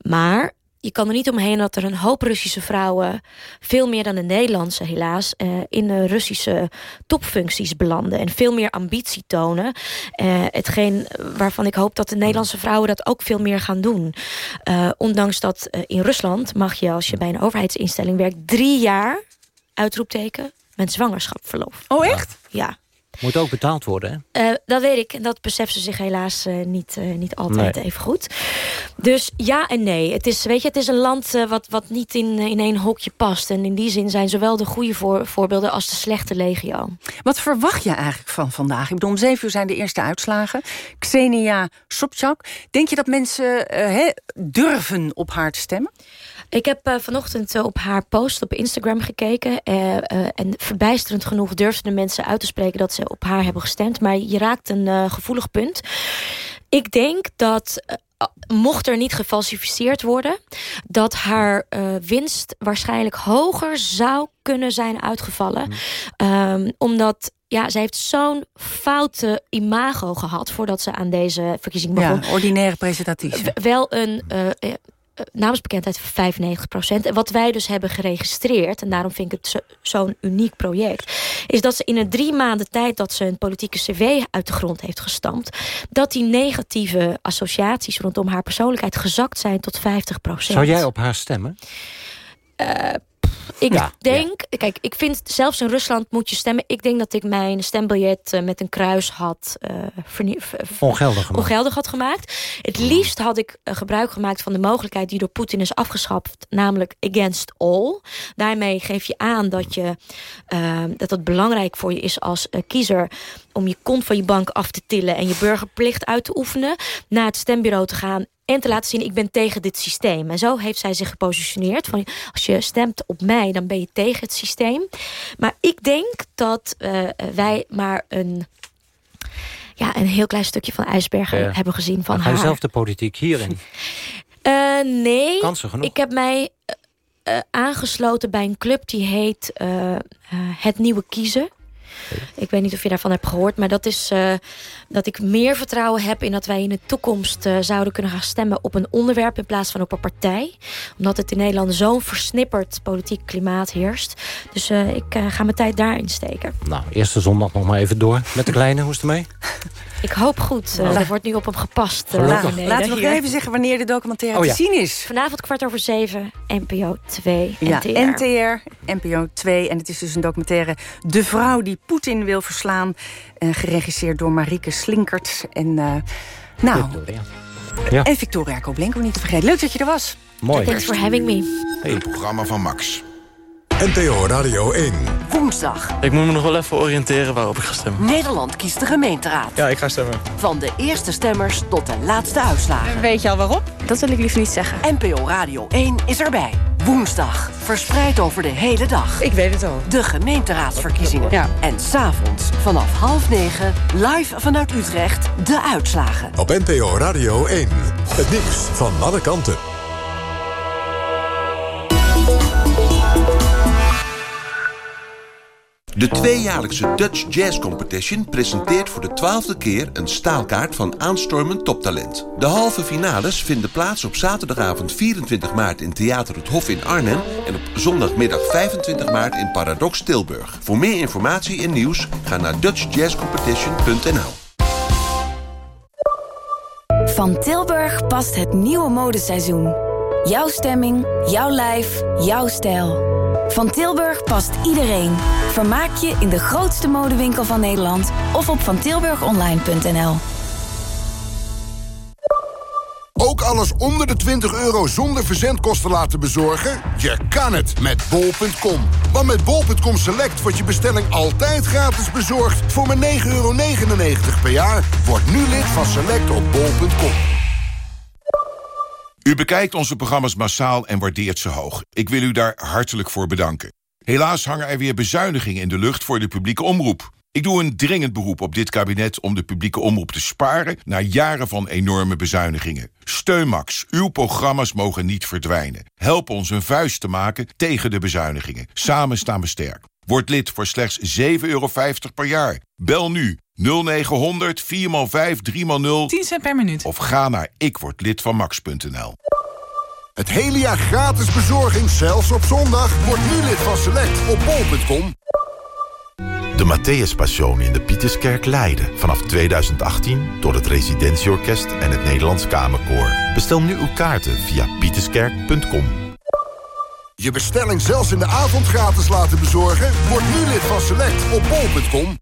Maar je kan er niet omheen dat er een hoop Russische vrouwen, veel meer dan de Nederlandse helaas, eh, in de Russische topfuncties belanden en veel meer ambitie tonen. Eh, hetgeen waarvan ik hoop dat de Nederlandse vrouwen dat ook veel meer gaan doen. Eh, ondanks dat in Rusland mag je als je bij een overheidsinstelling werkt drie jaar uitroepteken met zwangerschapverlof. Oh echt? Ja. Moet ook betaald worden, hè? Eh, dat weet ik. En dat beseffen ze zich helaas eh, niet, eh, niet altijd Nee. even goed. Dus ja en nee. Het is, weet je, het is een land wat, wat niet in, in één hokje past. En in die zin zijn zowel de goede voor, voorbeelden als de slechte legio. Wat verwacht je eigenlijk van vandaag? Ik bedoel, om zeven uur zijn de eerste uitslagen. Xenia Sobchak. Denk je dat mensen eh, hè, durven op haar te stemmen? Ik heb eh, vanochtend eh, op haar post op Instagram gekeken. eh, en verbijsterend genoeg durfden de mensen uit te spreken dat ze op haar hebben gestemd. Maar je raakt een gevoelig punt. Ik denk dat. Mocht er niet gefalsificeerd worden, dat haar winst waarschijnlijk hoger zou kunnen zijn uitgevallen. Ehm, omdat ja, ze heeft zo'n foute imago gehad voordat ze aan deze verkiezing begon. Ja, ordinaire presentatief. Wel een namensbekendheid van 95% En wat wij dus hebben geregistreerd... en daarom vind ik het zo- zo'n uniek project... is dat ze in een drie maanden tijd dat ze een politieke cv uit de grond heeft gestampt... dat die negatieve associaties rondom haar persoonlijkheid gezakt zijn tot 50% Zou jij op haar stemmen? Eh, ik Ja, denk, kijk, ik vind zelfs in Rusland moet je stemmen. Ik denk dat ik mijn stembiljet eh, met een kruis had v- Ongeldig gemaakt. ongeldig had gemaakt. Het liefst had ik eh, gebruik gemaakt van de mogelijkheid die door Poetin is afgeschaft, namelijk against all. Daarmee geef je aan dat je eh, dat het belangrijk voor je is als kiezer om je kont van je bank af te tillen en je burgerplicht uit te oefenen, naar het stembureau te gaan en te laten zien, ik ben tegen dit systeem. En zo heeft zij zich gepositioneerd. Van, als je stemt op mij, dan ben je tegen het systeem. Maar ik denk dat eh, wij maar een, ja, een heel klein stukje van de ijsberg Ja. hebben gezien van haar. zelf de politiek hierin? Eh, nee. Kansen genoeg. Ik heb mij eh, aangesloten bij een club die heet Het Nieuwe Kiezen. Ik weet niet of je daarvan hebt gehoord, maar dat is eh, dat ik meer vertrouwen heb in dat wij in de toekomst eh, zouden kunnen gaan stemmen op een onderwerp in plaats van op een partij. Omdat het in Nederland zo'n versnipperd politiek klimaat heerst. Dus eh, ik eh, ga mijn tijd daarin steken. Nou, eerste zondag nog maar even door. Met de kleine, hoe is het ermee? Ik hoop goed. Nou. er wordt nu op hem gepast. Laten we nog even zeggen wanneer de documentaire Oh, te ja. zien is. Vanavond kwart over zeven, NPO 2, Ja, NTR. NTR, NPO 2. En het is dus een documentaire De vrouw die Poetin wil verslaan. Eh, geregisseerd door Marieke Slinkert. En, eh, nou, Ja. en Victoria Koblenko niet te vergeten. Leuk dat je er was. Mooi. Thanks for having me. Een programma van Max. NTO Radio 1. Woensdag. Ik moet me nog wel even oriënteren waarop ik ga stemmen. Nederland kiest de gemeenteraad. Ja, ik ga stemmen. Van de eerste stemmers tot de laatste uitslagen. Weet je al waarop? Dat wil ik liever niet zeggen. NPO Radio 1 is erbij. Woensdag, verspreid over de hele dag. Ik weet het al. De gemeenteraadsverkiezingen. Ja. En s'avonds vanaf half negen, live vanuit Utrecht, de uitslagen. Op NPO Radio 1. Het nieuws van alle kanten. De tweejaarlijkse Dutch Jazz Competition presenteert voor de twaalfde keer een staalkaart van aanstormend toptalent. De halve finales vinden plaats op zaterdagavond 24 maart in Theater het Hof in Arnhem en op zondagmiddag 25 maart in Paradox Tilburg. Voor meer informatie en nieuws ga naar dutchjazzcompetition.nl. Van Tilburg past het nieuwe modeseizoen. Jouw stemming, jouw lijf, jouw stijl. Van Tilburg past iedereen. Vermaak je in de grootste modewinkel van Nederland of op vantilburgonline.nl. Ook alles onder de 20 euro zonder verzendkosten laten bezorgen? Je kan het met bol.com. Want met bol.com Select wordt je bestelling altijd gratis bezorgd... voor maar 9,99 euro per jaar. Word nu lid van Select op bol.com. U bekijkt onze programma's massaal en waardeert ze hoog. Ik wil u daar hartelijk voor bedanken. Helaas hangen er weer bezuinigingen in de lucht voor de publieke omroep. Ik doe een dringend beroep op dit kabinet om de publieke omroep te sparen... na jaren van enorme bezuinigingen. Steun Max, uw programma's mogen niet verdwijnen. Help ons een vuist te maken tegen de bezuinigingen. Samen staan we sterk. Word lid voor slechts 7,50 euro per jaar. Bel nu 0900 4x5 3x0 10 cent per minuut. of ga naar ikwordlidvanmax.nl. Het hele jaar gratis bezorging, zelfs op zondag. Word nu lid van Select op bol.com. De Matthäus Passion in de Pieterskerk Leiden. Vanaf 2018 door het Residentieorkest en het Nederlands Kamerkoor. Bestel nu uw kaarten via pieterskerk.com. Je bestelling zelfs in de avond gratis laten bezorgen? Word nu lid van Select op bol.com.